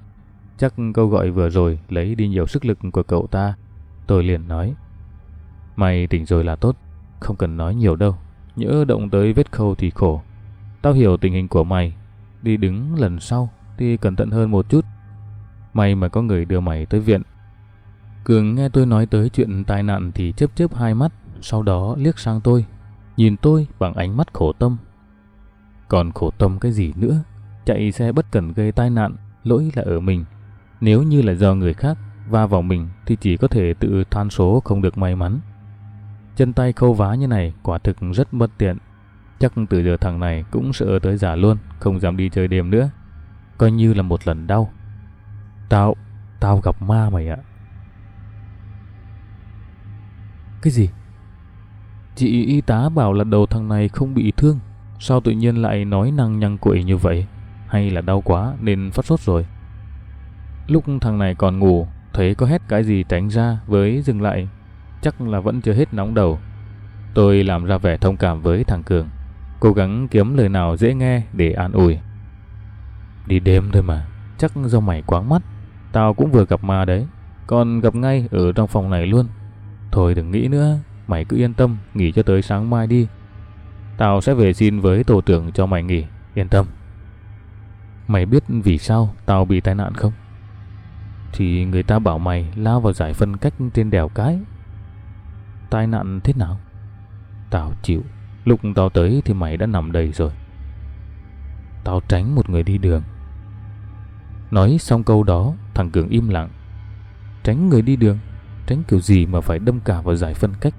Chắc câu gọi vừa rồi lấy đi nhiều sức lực của cậu ta. Tôi liền nói. Mày tỉnh rồi là tốt, không cần nói nhiều đâu. Nhỡ động tới vết khâu thì khổ. Tao hiểu tình hình của mày. Đi đứng lần sau thì cẩn thận hơn một chút. May mà có người đưa mày tới viện. Cường nghe tôi nói tới chuyện tai nạn thì chớp chớp hai mắt, sau đó liếc sang tôi, nhìn tôi bằng ánh mắt khổ tâm. Còn khổ tâm cái gì nữa? Chạy xe bất cẩn gây tai nạn, lỗi là ở mình. Nếu như là do người khác va vào mình thì chỉ có thể tự than số không được may mắn. Chân tay khâu vá như này quả thực rất bất tiện. Chắc từ giờ thằng này cũng sợ tới giả luôn, không dám đi chơi đêm nữa. Coi như là một lần đau. Tao, tao gặp ma mày ạ. Cái gì? Chị y tá bảo là đầu thằng này không bị thương. Sao tự nhiên lại nói năng nhăng quậy như vậy? Hay là đau quá nên phát sốt rồi? Lúc thằng này còn ngủ, thấy có hét cái gì tránh ra với dừng lại chắc là vẫn chưa hết nóng đầu. Tôi làm ra vẻ thông cảm với thằng Cường, cố gắng kiếm lời nào dễ nghe để an ủi. Đi đêm thôi mà, chắc do mày quáng mắt, tao cũng vừa gặp ma đấy, còn gặp ngay ở trong phòng này luôn. Thôi đừng nghĩ nữa, mày cứ yên tâm, nghỉ cho tới sáng mai đi. Tao sẽ về xin với tổ trưởng cho mày nghỉ, yên tâm. Mày biết vì sao tao bị tai nạn không? Thì người ta bảo mày lao vào giải phân cách trên đèo cái Tai nạn thế nào? Tao chịu. Lúc tao tới thì mày đã nằm đầy rồi. Tao tránh một người đi đường. Nói xong câu đó, thằng Cường im lặng. Tránh người đi đường? Tránh kiểu gì mà phải đâm cả vào giải phân cách?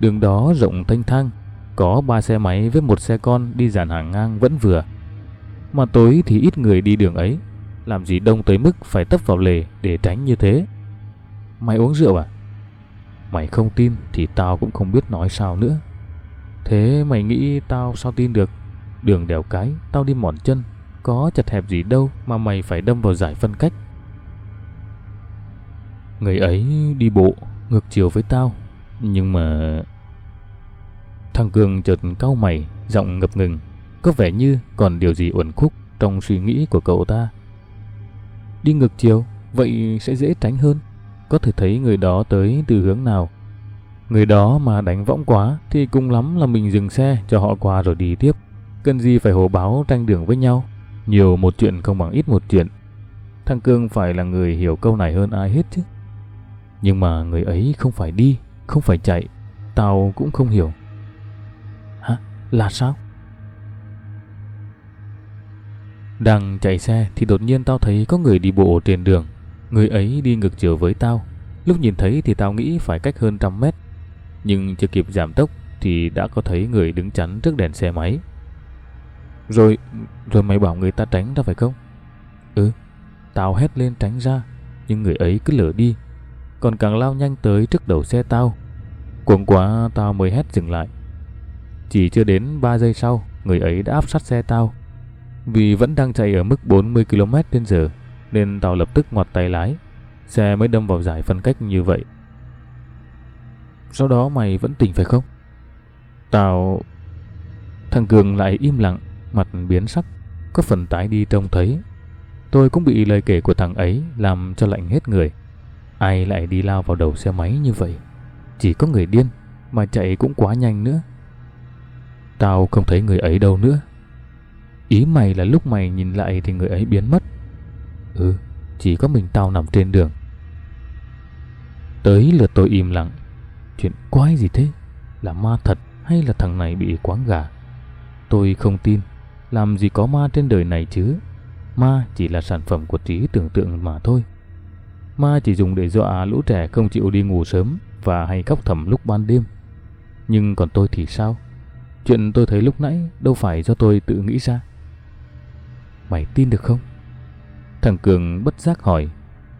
Đường đó rộng thanh thang, có ba xe máy với một xe con đi dàn hàng ngang vẫn vừa. Mà tối thì ít người đi đường ấy, làm gì đông tới mức phải tấp vào lề để tránh như thế. Mày uống rượu à? Mày không tin thì tao cũng không biết nói sao nữa. Thế mày nghĩ tao sao tin được? Đường đèo cái, tao đi mòn chân, có chật hẹp gì đâu mà mày phải đâm vào giải phân cách. Người ấy đi bộ ngược chiều với tao, nhưng mà... Thằng Cường chợt cau mày, giọng ngập ngừng, có vẻ như còn điều gì uẩn khúc trong suy nghĩ của cậu ta. Đi ngược chiều, vậy sẽ dễ tránh hơn có thể thấy người đó tới từ hướng nào. Người đó mà đánh võng quá thì cùng lắm là mình dừng xe cho họ qua rồi đi tiếp. Cần gì phải hồ báo tranh đường với nhau. Nhiều một chuyện không bằng ít một chuyện. Thằng Cương phải là người hiểu câu này hơn ai hết chứ. Nhưng mà người ấy không phải đi, không phải chạy. Tao cũng không hiểu. Hả? Là sao? Đang chạy xe thì đột nhiên tao thấy có người đi bộ trên đường. Người ấy đi ngược chiều với tao. Lúc nhìn thấy thì tao nghĩ phải cách hơn trăm mét. Nhưng chưa kịp giảm tốc thì đã có thấy người đứng chắn trước đèn xe máy. Rồi, rồi mày bảo người ta tránh ra phải không? Ừ, tao hét lên tránh ra, nhưng người ấy cứ lửa đi. Còn càng lao nhanh tới trước đầu xe tao. Cuồng quá tao mới hét dừng lại. Chỉ chưa đến 3 giây sau, người ấy đã áp sát xe tao. Vì vẫn đang chạy ở mức 40 km h nên tao lập tức ngoặt tay lái. Xe mới đâm vào giải phân cách như vậy. Sau đó mày vẫn tỉnh phải không? Tao... Thằng Cường lại im lặng, mặt biến sắc, có phần tái đi trông thấy. Tôi cũng bị lời kể của thằng ấy làm cho lạnh hết người. Ai lại đi lao vào đầu xe máy như vậy? Chỉ có người điên, mà chạy cũng quá nhanh nữa. Tao không thấy người ấy đâu nữa. Ý mày là lúc mày nhìn lại thì người ấy biến mất. Ừ, chỉ có mình tao nằm trên đường. Tới lượt tôi im lặng. Chuyện quái gì thế? Là ma thật hay là thằng này bị quáng gà? Tôi không tin. Làm gì có ma trên đời này chứ? Ma chỉ là sản phẩm của trí tưởng tượng mà thôi. Ma chỉ dùng để dọa lũ trẻ không chịu đi ngủ sớm và hay khóc thầm lúc ban đêm. Nhưng còn tôi thì sao? Chuyện tôi thấy lúc nãy đâu phải do tôi tự nghĩ ra. Mày tin được không? Thằng Cường bất giác hỏi.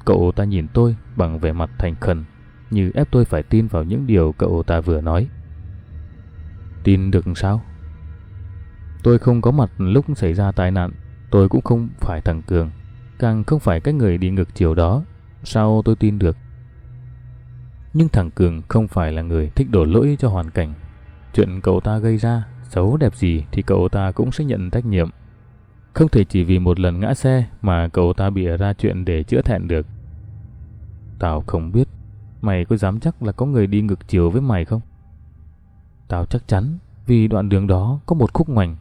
Cậu ta nhìn tôi bằng vẻ mặt thành khẩn, như ép tôi phải tin vào những điều cậu ta vừa nói. Tin được sao? Tôi không có mặt lúc xảy ra tai nạn, tôi cũng không phải thằng Cường, càng không phải cái người đi ngược chiều đó. Sao tôi tin được? Nhưng thằng Cường không phải là người thích đổ lỗi cho hoàn cảnh. Chuyện cậu ta gây ra, xấu đẹp gì thì cậu ta cũng sẽ nhận trách nhiệm. Không thể chỉ vì một lần ngã xe mà cậu ta bịa ra chuyện để chữa thẹn được. Tao không biết, mày có dám chắc là có người đi ngược chiều với mày không? Tao chắc chắn, vì đoạn đường đó có một khúc ngoảnh.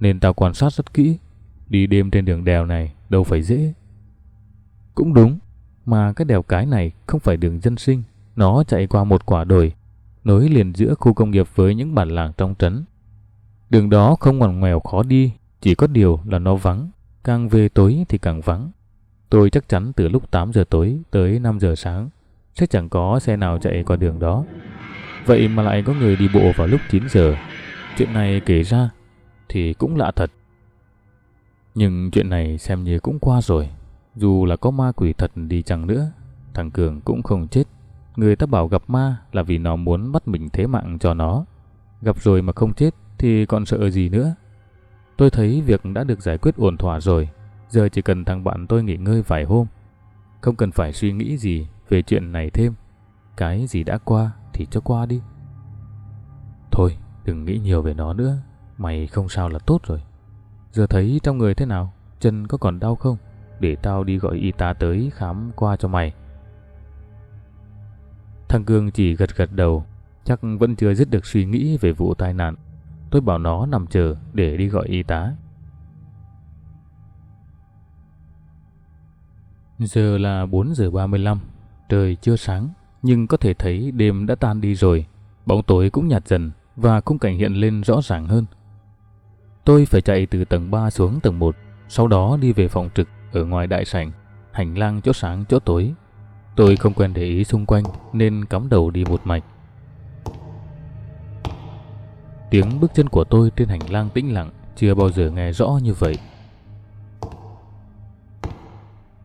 Nên tao quan sát rất kỹ, đi đêm trên đường đèo này đâu phải dễ. Cũng đúng, mà cái đèo cái này không phải đường dân sinh, nó chạy qua một quả đồi, nối liền giữa khu công nghiệp với những bản làng trong trấn. Đường đó không ngoằn ngoèo khó đi, chỉ có điều là nó vắng, càng về tối thì càng vắng. Tôi chắc chắn từ lúc 8 giờ tối tới 5 giờ sáng sẽ chẳng có xe nào chạy qua đường đó. Vậy mà lại có người đi bộ vào lúc 9 giờ. Chuyện này kể ra thì cũng lạ thật. Nhưng chuyện này xem như cũng qua rồi. Dù là có ma quỷ thật đi chăng nữa, thằng Cường cũng không chết. Người ta bảo gặp ma là vì nó muốn bắt mình thế mạng cho nó. Gặp rồi mà không chết thì còn sợ gì nữa. Tôi thấy việc đã được giải quyết ổn thỏa rồi. Giờ chỉ cần thằng bạn tôi nghỉ ngơi vài hôm. Không cần phải suy nghĩ gì về chuyện này thêm. Cái gì đã qua thì cho qua đi. Thôi, đừng nghĩ nhiều về nó nữa. Mày không sao là tốt rồi. Giờ thấy trong người thế nào? Chân có còn đau không? Để tao đi gọi y tá tới khám qua cho mày. Thằng Cương chỉ gật gật đầu, chắc vẫn chưa dứt được suy nghĩ về vụ tai nạn. Tôi bảo nó nằm chờ để đi gọi y tá. Giờ là 4 giờ 35, trời chưa sáng, nhưng có thể thấy đêm đã tan đi rồi. Bóng tối cũng nhạt dần và khung cảnh hiện lên rõ ràng hơn. Tôi phải chạy từ tầng 3 xuống tầng 1, sau đó đi về phòng trực ở ngoài đại sảnh, hành lang chỗ sáng chỗ tối. Tôi không quen để ý xung quanh nên cắm đầu đi một mạch. Tiếng bước chân của tôi trên hành lang tĩnh lặng chưa bao giờ nghe rõ như vậy.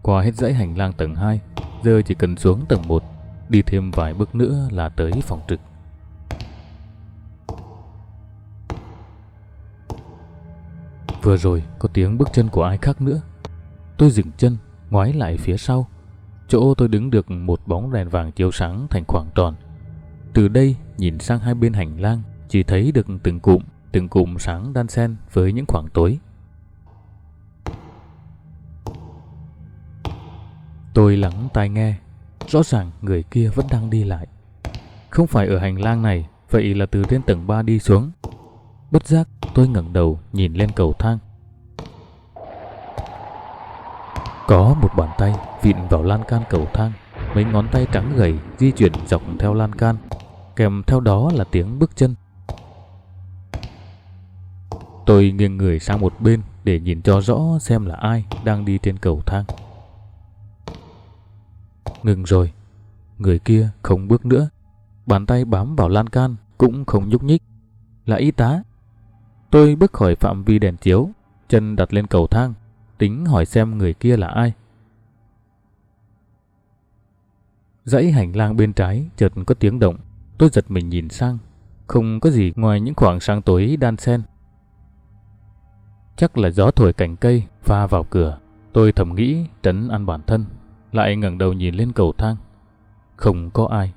Qua hết dãy hành lang tầng 2, giờ chỉ cần xuống tầng 1, đi thêm vài bước nữa là tới phòng trực. Vừa rồi có tiếng bước chân của ai khác nữa. Tôi dừng chân, ngoái lại phía sau. Chỗ tôi đứng được một bóng đèn vàng chiếu sáng thành khoảng tròn. Từ đây nhìn sang hai bên hành lang chỉ thấy được từng cụm, từng cụm sáng đan xen với những khoảng tối. Tôi lắng tai nghe, rõ ràng người kia vẫn đang đi lại. Không phải ở hành lang này, vậy là từ trên tầng 3 đi xuống. Bất giác tôi ngẩng đầu nhìn lên cầu thang. Có một bàn tay vịn vào lan can cầu thang, mấy ngón tay trắng gầy di chuyển dọc theo lan can, kèm theo đó là tiếng bước chân Tôi nghiêng người sang một bên để nhìn cho rõ xem là ai đang đi trên cầu thang. Ngừng rồi, người kia không bước nữa, bàn tay bám vào lan can cũng không nhúc nhích. Là y tá. Tôi bước khỏi phạm vi đèn chiếu, chân đặt lên cầu thang, tính hỏi xem người kia là ai. Dãy hành lang bên trái chợt có tiếng động, tôi giật mình nhìn sang, không có gì ngoài những khoảng sáng tối đan xen. Chắc là gió thổi cành cây pha vào cửa, tôi thầm nghĩ trấn an bản thân, lại ngẩng đầu nhìn lên cầu thang. Không có ai.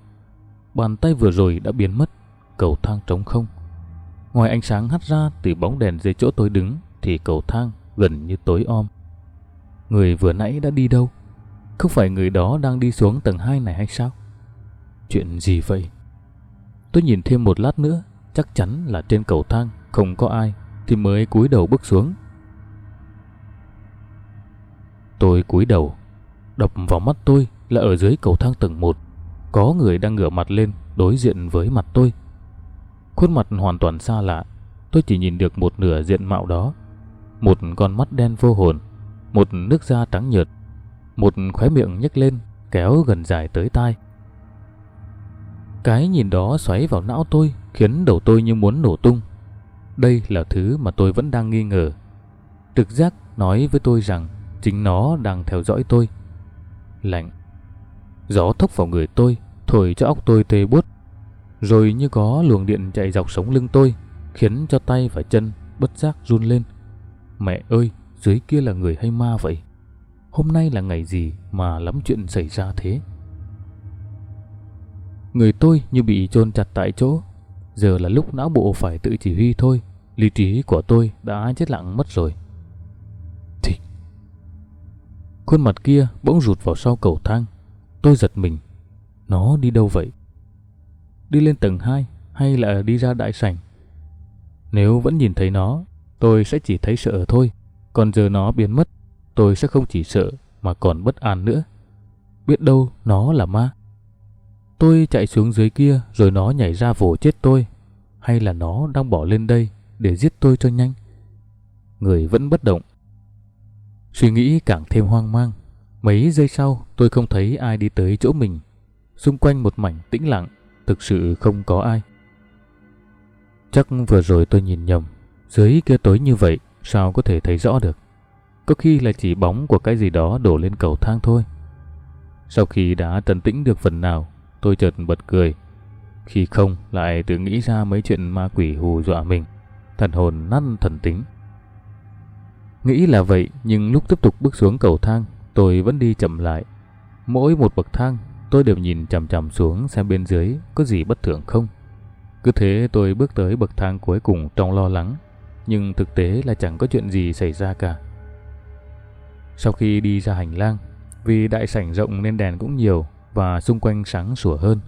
Bàn tay vừa rồi đã biến mất, cầu thang trống không. Ngoài ánh sáng hắt ra từ bóng đèn dưới chỗ tôi đứng thì cầu thang gần như tối om. Người vừa nãy đã đi đâu? Không phải người đó đang đi xuống tầng 2 này hay sao? Chuyện gì vậy? Tôi nhìn thêm một lát nữa, chắc chắn là trên cầu thang không có ai thì mới cúi đầu bước xuống. Tôi cúi đầu, đập vào mắt tôi là ở dưới cầu thang tầng 1, có người đang ngửa mặt lên đối diện với mặt tôi. Khuôn mặt hoàn toàn xa lạ, tôi chỉ nhìn được một nửa diện mạo đó. Một con mắt đen vô hồn, một nước da trắng nhợt, một khóe miệng nhếch lên kéo gần dài tới tai. Cái nhìn đó xoáy vào não tôi khiến đầu tôi như muốn nổ tung. Đây là thứ mà tôi vẫn đang nghi ngờ. Trực giác nói với tôi rằng chính nó đang theo dõi tôi. Lạnh. Gió thốc vào người tôi, thổi cho óc tôi tê buốt. Rồi như có luồng điện chạy dọc sống lưng tôi, khiến cho tay và chân bất giác run lên. Mẹ ơi, dưới kia là người hay ma vậy? Hôm nay là ngày gì mà lắm chuyện xảy ra thế? Người tôi như bị chôn chặt tại chỗ. Giờ là lúc não bộ phải tự chỉ huy thôi. Lý trí của tôi đã chết lặng mất rồi. Thì... Khuôn mặt kia bỗng rụt vào sau cầu thang. Tôi giật mình. Nó đi đâu vậy? Đi lên tầng 2 hay là đi ra đại sảnh? Nếu vẫn nhìn thấy nó, tôi sẽ chỉ thấy sợ thôi. Còn giờ nó biến mất, tôi sẽ không chỉ sợ mà còn bất an nữa. Biết đâu nó là ma. Tôi chạy xuống dưới kia rồi nó nhảy ra vồ chết tôi. Hay là nó đang bỏ lên đây để giết tôi cho nhanh? Người vẫn bất động. Suy nghĩ càng thêm hoang mang. Mấy giây sau tôi không thấy ai đi tới chỗ mình. Xung quanh một mảnh tĩnh lặng, thực sự không có ai. Chắc vừa rồi tôi nhìn nhầm. Dưới kia tối như vậy sao có thể thấy rõ được. Có khi là chỉ bóng của cái gì đó đổ lên cầu thang thôi. Sau khi đã trấn tĩnh được phần nào tôi chợt bật cười. Khi không lại tự nghĩ ra mấy chuyện ma quỷ hù dọa mình, thần hồn năn thần tính. Nghĩ là vậy nhưng lúc tiếp tục bước xuống cầu thang, tôi vẫn đi chậm lại. Mỗi một bậc thang, tôi đều nhìn chằm chằm xuống xem bên dưới có gì bất thường không. Cứ thế tôi bước tới bậc thang cuối cùng trong lo lắng, nhưng thực tế là chẳng có chuyện gì xảy ra cả. Sau khi đi ra hành lang, vì đại sảnh rộng nên đèn cũng nhiều và xung quanh sáng sủa hơn.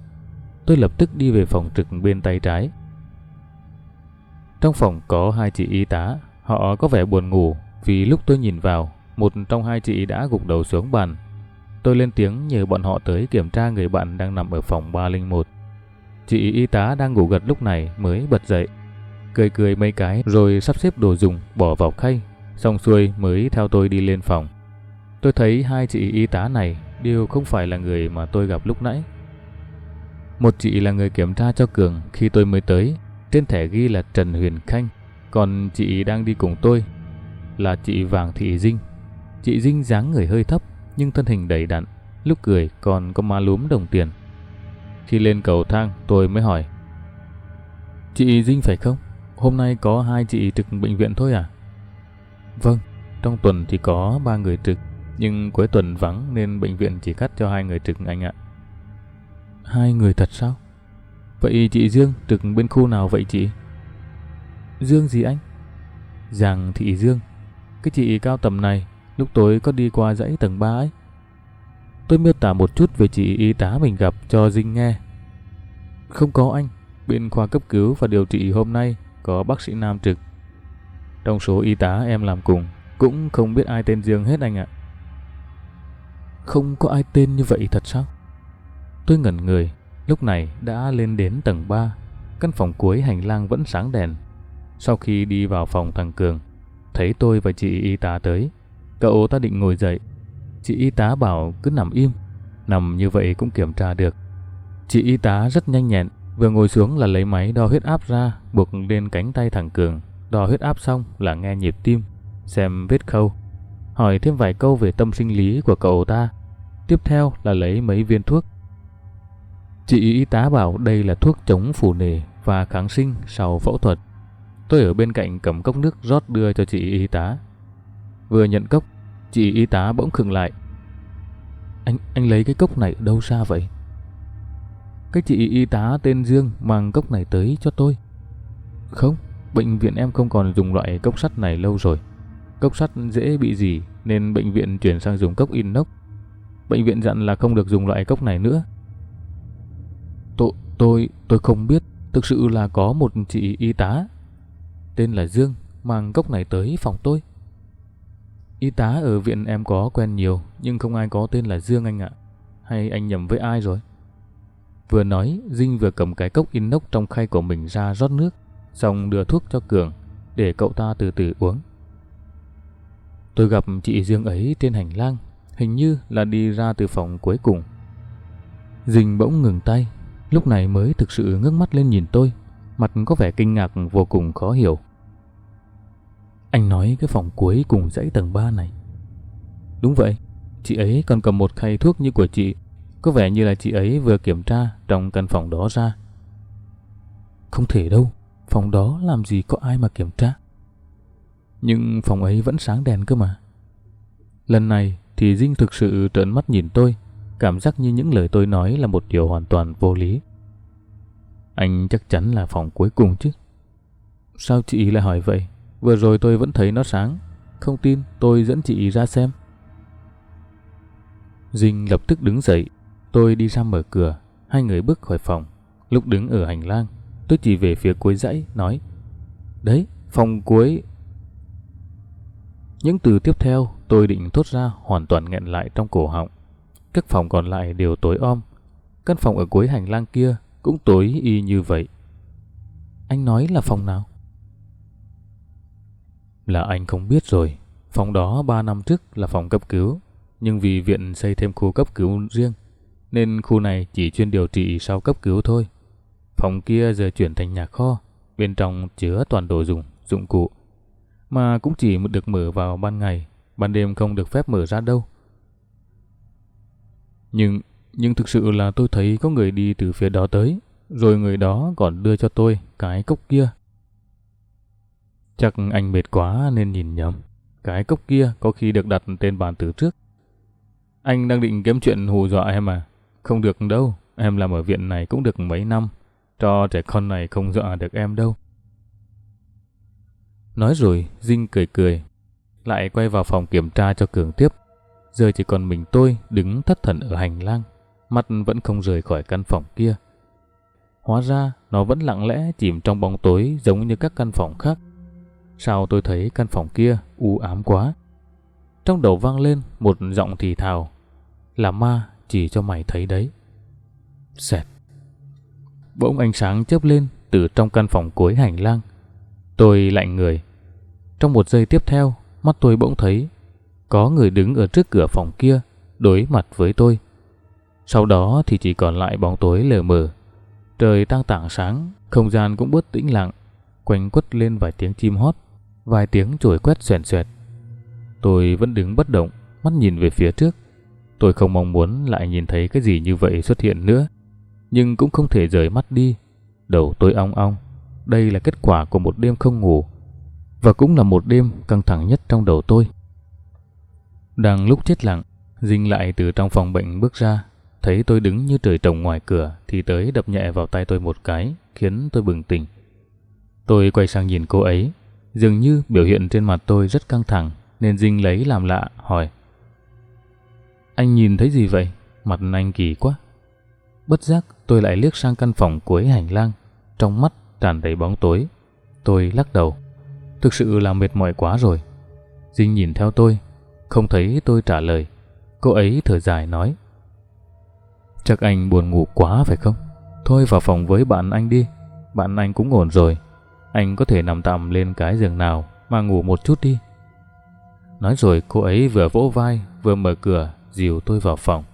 Tôi lập tức đi về phòng trực bên tay trái. Trong phòng có hai chị y tá, họ có vẻ buồn ngủ vì lúc tôi nhìn vào, một trong hai chị đã gục đầu xuống bàn. Tôi lên tiếng nhờ bọn họ tới kiểm tra người bạn đang nằm ở phòng 301. Chị y tá đang ngủ gật lúc này mới bật dậy, cười cười mấy cái rồi sắp xếp đồ dùng bỏ vào khay, xong xuôi mới theo tôi đi lên phòng. Tôi thấy hai chị y tá này đều không phải là người mà tôi gặp lúc nãy. Một chị là người kiểm tra cho Cường khi tôi mới tới, trên thẻ ghi là Trần Huyền Khanh, còn chị đang đi cùng tôi là chị Vàng Thị Dinh. Chị Dinh dáng người hơi thấp nhưng thân hình đầy đặn, lúc cười còn có má lúm đồng tiền. Khi lên cầu thang tôi mới hỏi Chị Dinh phải không? Hôm nay có hai chị trực bệnh viện thôi à? Vâng, trong tuần thì có ba người trực nhưng cuối tuần vắng nên bệnh viện chỉ cắt cho hai người trực anh ạ. Hai người thật sao? Vậy chị Dương trực bên khu nào vậy chị? Dương gì anh? Giàng thị Dương. Cái chị cao tầm này, lúc tối có đi qua dãy tầng 3 ấy. Tôi miêu tả một chút về chị y tá mình gặp cho Dinh nghe. Không có anh, bên khoa cấp cứu và điều trị hôm nay có bác sĩ nam trực. Trong số y tá em làm cùng, cũng không biết ai tên Dương hết anh ạ. Không có ai tên như vậy thật sao? Tôi ngẩn người, lúc này đã lên đến tầng 3. Căn phòng cuối hành lang vẫn sáng đèn. Sau khi đi vào phòng thằng Cường, thấy tôi và chị y tá tới. Cậu ta định ngồi dậy. Chị y tá bảo cứ nằm im. Nằm như vậy cũng kiểm tra được. Chị y tá rất nhanh nhẹn, vừa ngồi xuống là lấy máy đo huyết áp ra, buộc lên cánh tay thằng Cường. Đo huyết áp xong là nghe nhịp tim, xem vết khâu. Hỏi thêm vài câu về tâm sinh lý của cậu ta. Tiếp theo là lấy mấy viên thuốc. Chị y tá bảo đây là thuốc chống phù nề và kháng sinh sau phẫu thuật. Tôi ở bên cạnh cầm cốc nước rót đưa cho chị y tá. Vừa nhận cốc, chị y tá bỗng khựng lại. Anh anh lấy cái cốc này đâu ra vậy? Cái chị y tá tên Dương mang cốc này tới cho tôi. Không, bệnh viện em không còn dùng loại cốc sắt này lâu rồi. Cốc sắt dễ bị gì nên bệnh viện chuyển sang dùng cốc inox. Bệnh viện dặn là không được dùng loại cốc này nữa. Tôi, tôi, không biết. Thực sự là có một chị y tá tên là Dương mang cốc này tới phòng tôi. Y tá ở viện em có quen nhiều nhưng không ai có tên là Dương anh ạ. Hay anh nhầm với ai rồi? Vừa nói, Dinh vừa cầm cái cốc inox trong khay của mình ra rót nước, xong đưa thuốc cho Cường để cậu ta từ từ uống. Tôi gặp chị Dương ấy trên hành lang, hình như là đi ra từ phòng cuối cùng. Dinh bỗng ngừng tay, lúc này mới thực sự ngước mắt lên nhìn tôi, mặt có vẻ kinh ngạc vô cùng khó hiểu. Anh nói cái phòng cuối cùng dãy tầng 3 này. Đúng vậy, chị ấy còn cầm một khay thuốc như của chị, có vẻ như là chị ấy vừa kiểm tra trong căn phòng đó ra. Không thể đâu, phòng đó làm gì có ai mà kiểm tra. Nhưng phòng ấy vẫn sáng đèn cơ mà. Lần này thì Dinh thực sự trợn mắt nhìn tôi, cảm giác như những lời tôi nói là một điều hoàn toàn vô lý. Anh chắc chắn là phòng cuối cùng chứ. Sao chị lại hỏi vậy? Vừa rồi tôi vẫn thấy nó sáng. Không tin tôi dẫn chị ra xem. Dinh lập tức đứng dậy. Tôi đi ra mở cửa. Hai người bước khỏi phòng. Lúc đứng ở hành lang, tôi chỉ về phía cuối dãy, nói Đấy, phòng cuối. Những từ tiếp theo tôi định thốt ra hoàn toàn nghẹn lại trong cổ họng. Các phòng còn lại đều tối om. Căn phòng ở cuối hành lang kia cũng tối y như vậy. Anh nói là phòng nào? Là anh không biết rồi. Phòng đó 3 năm trước là phòng cấp cứu, nhưng vì viện xây thêm khu cấp cứu riêng, nên khu này chỉ chuyên điều trị sau cấp cứu thôi. Phòng kia giờ chuyển thành nhà kho, bên trong chứa toàn đồ dùng, dụng cụ, mà cũng chỉ được mở vào ban ngày, ban đêm không được phép mở ra đâu. Nhưng nhưng thực sự là tôi thấy có người đi từ phía đó tới, rồi người đó còn đưa cho tôi cái cốc kia. Chắc anh mệt quá nên nhìn nhầm. Cái cốc kia có khi được đặt tên bàn từ trước. Anh đang định kiếm chuyện hù dọa em à? Không được đâu, em làm ở viện này cũng được mấy năm. Cho trẻ con này không dọa được em đâu. Nói rồi, Dinh cười cười. Lại quay vào phòng kiểm tra cho Cường tiếp. Giờ chỉ còn mình tôi đứng thất thần ở hành lang mắt vẫn không rời khỏi căn phòng kia. Hóa ra nó vẫn lặng lẽ chìm trong bóng tối giống như các căn phòng khác. Sao tôi thấy căn phòng kia u ám quá? Trong đầu vang lên một giọng thì thào. Là ma chỉ cho mày thấy đấy. Xẹt. Bỗng ánh sáng chớp lên từ trong căn phòng cuối hành lang. Tôi lạnh người. Trong một giây tiếp theo, mắt tôi bỗng thấy có người đứng ở trước cửa phòng kia đối mặt với tôi. Sau đó thì chỉ còn lại bóng tối lờ mờ. Trời tăng tảng sáng, không gian cũng bớt tĩnh lặng, quanh quất lên vài tiếng chim hót, vài tiếng chổi quét xoèn xoẹt. Tôi vẫn đứng bất động, mắt nhìn về phía trước. Tôi không mong muốn lại nhìn thấy cái gì như vậy xuất hiện nữa, nhưng cũng không thể rời mắt đi. Đầu tôi ong ong, đây là kết quả của một đêm không ngủ, và cũng là một đêm căng thẳng nhất trong đầu tôi. Đang lúc chết lặng, Dinh lại từ trong phòng bệnh bước ra, Thấy tôi đứng như trời trồng ngoài cửa thì tới đập nhẹ vào tay tôi một cái, khiến tôi bừng tỉnh. Tôi quay sang nhìn cô ấy, dường như biểu hiện trên mặt tôi rất căng thẳng nên Dinh lấy làm lạ hỏi. Anh nhìn thấy gì vậy? Mặt anh kỳ quá. Bất giác tôi lại liếc sang căn phòng cuối hành lang, trong mắt tràn đầy bóng tối. Tôi lắc đầu. Thực sự là mệt mỏi quá rồi. Dinh nhìn theo tôi, không thấy tôi trả lời. Cô ấy thở dài nói. Chắc anh buồn ngủ quá phải không? Thôi vào phòng với bạn anh đi. Bạn anh cũng ổn rồi. Anh có thể nằm tạm lên cái giường nào mà ngủ một chút đi. Nói rồi cô ấy vừa vỗ vai vừa mở cửa dìu tôi vào phòng.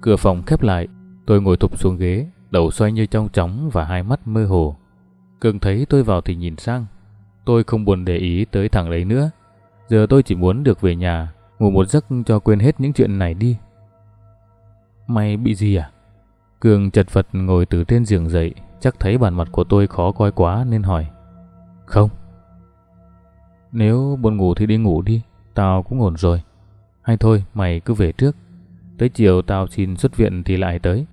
Cửa phòng khép lại, tôi ngồi thụp xuống ghế, đầu xoay như trong chóng và hai mắt mơ hồ. Cường thấy tôi vào thì nhìn sang. Tôi không buồn để ý tới thằng đấy nữa. Giờ tôi chỉ muốn được về nhà, ngủ một giấc cho quên hết những chuyện này đi. Mày bị gì à? Cường chật vật ngồi từ trên giường dậy, chắc thấy bản mặt của tôi khó coi quá nên hỏi. Không. Nếu buồn ngủ thì đi ngủ đi, tao cũng ổn rồi. Hay thôi, mày cứ về trước. Tới chiều tao xin xuất viện thì lại tới.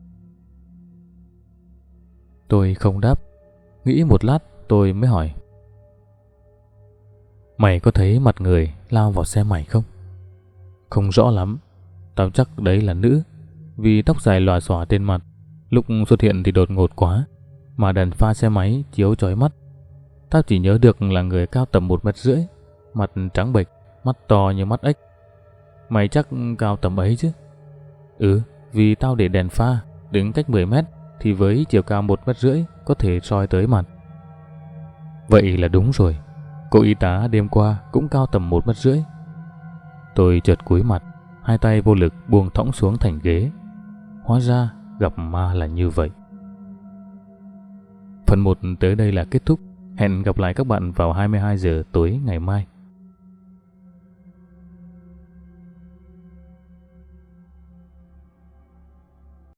Tôi không đáp. Nghĩ một lát tôi mới hỏi. Mày có thấy mặt người lao vào xe mày không? Không rõ lắm. Tao chắc đấy là nữ. Vì tóc dài lòa xòa trên mặt. Lúc xuất hiện thì đột ngột quá. Mà đèn pha xe máy chiếu chói mắt. Tao chỉ nhớ được là người cao tầm một mét rưỡi. Mặt trắng bệch, mắt to như mắt ếch. Mày chắc cao tầm ấy chứ? Ừ, vì tao để đèn pha đứng cách 10 mét thì với chiều cao một mét rưỡi có thể soi tới mặt. Vậy là đúng rồi. Cô y tá đêm qua cũng cao tầm một mét rưỡi. Tôi chợt cúi mặt, hai tay vô lực buông thõng xuống thành ghế. Hóa ra gặp ma là như vậy. Phần 1 tới đây là kết thúc. Hẹn gặp lại các bạn vào 22 giờ tối ngày mai.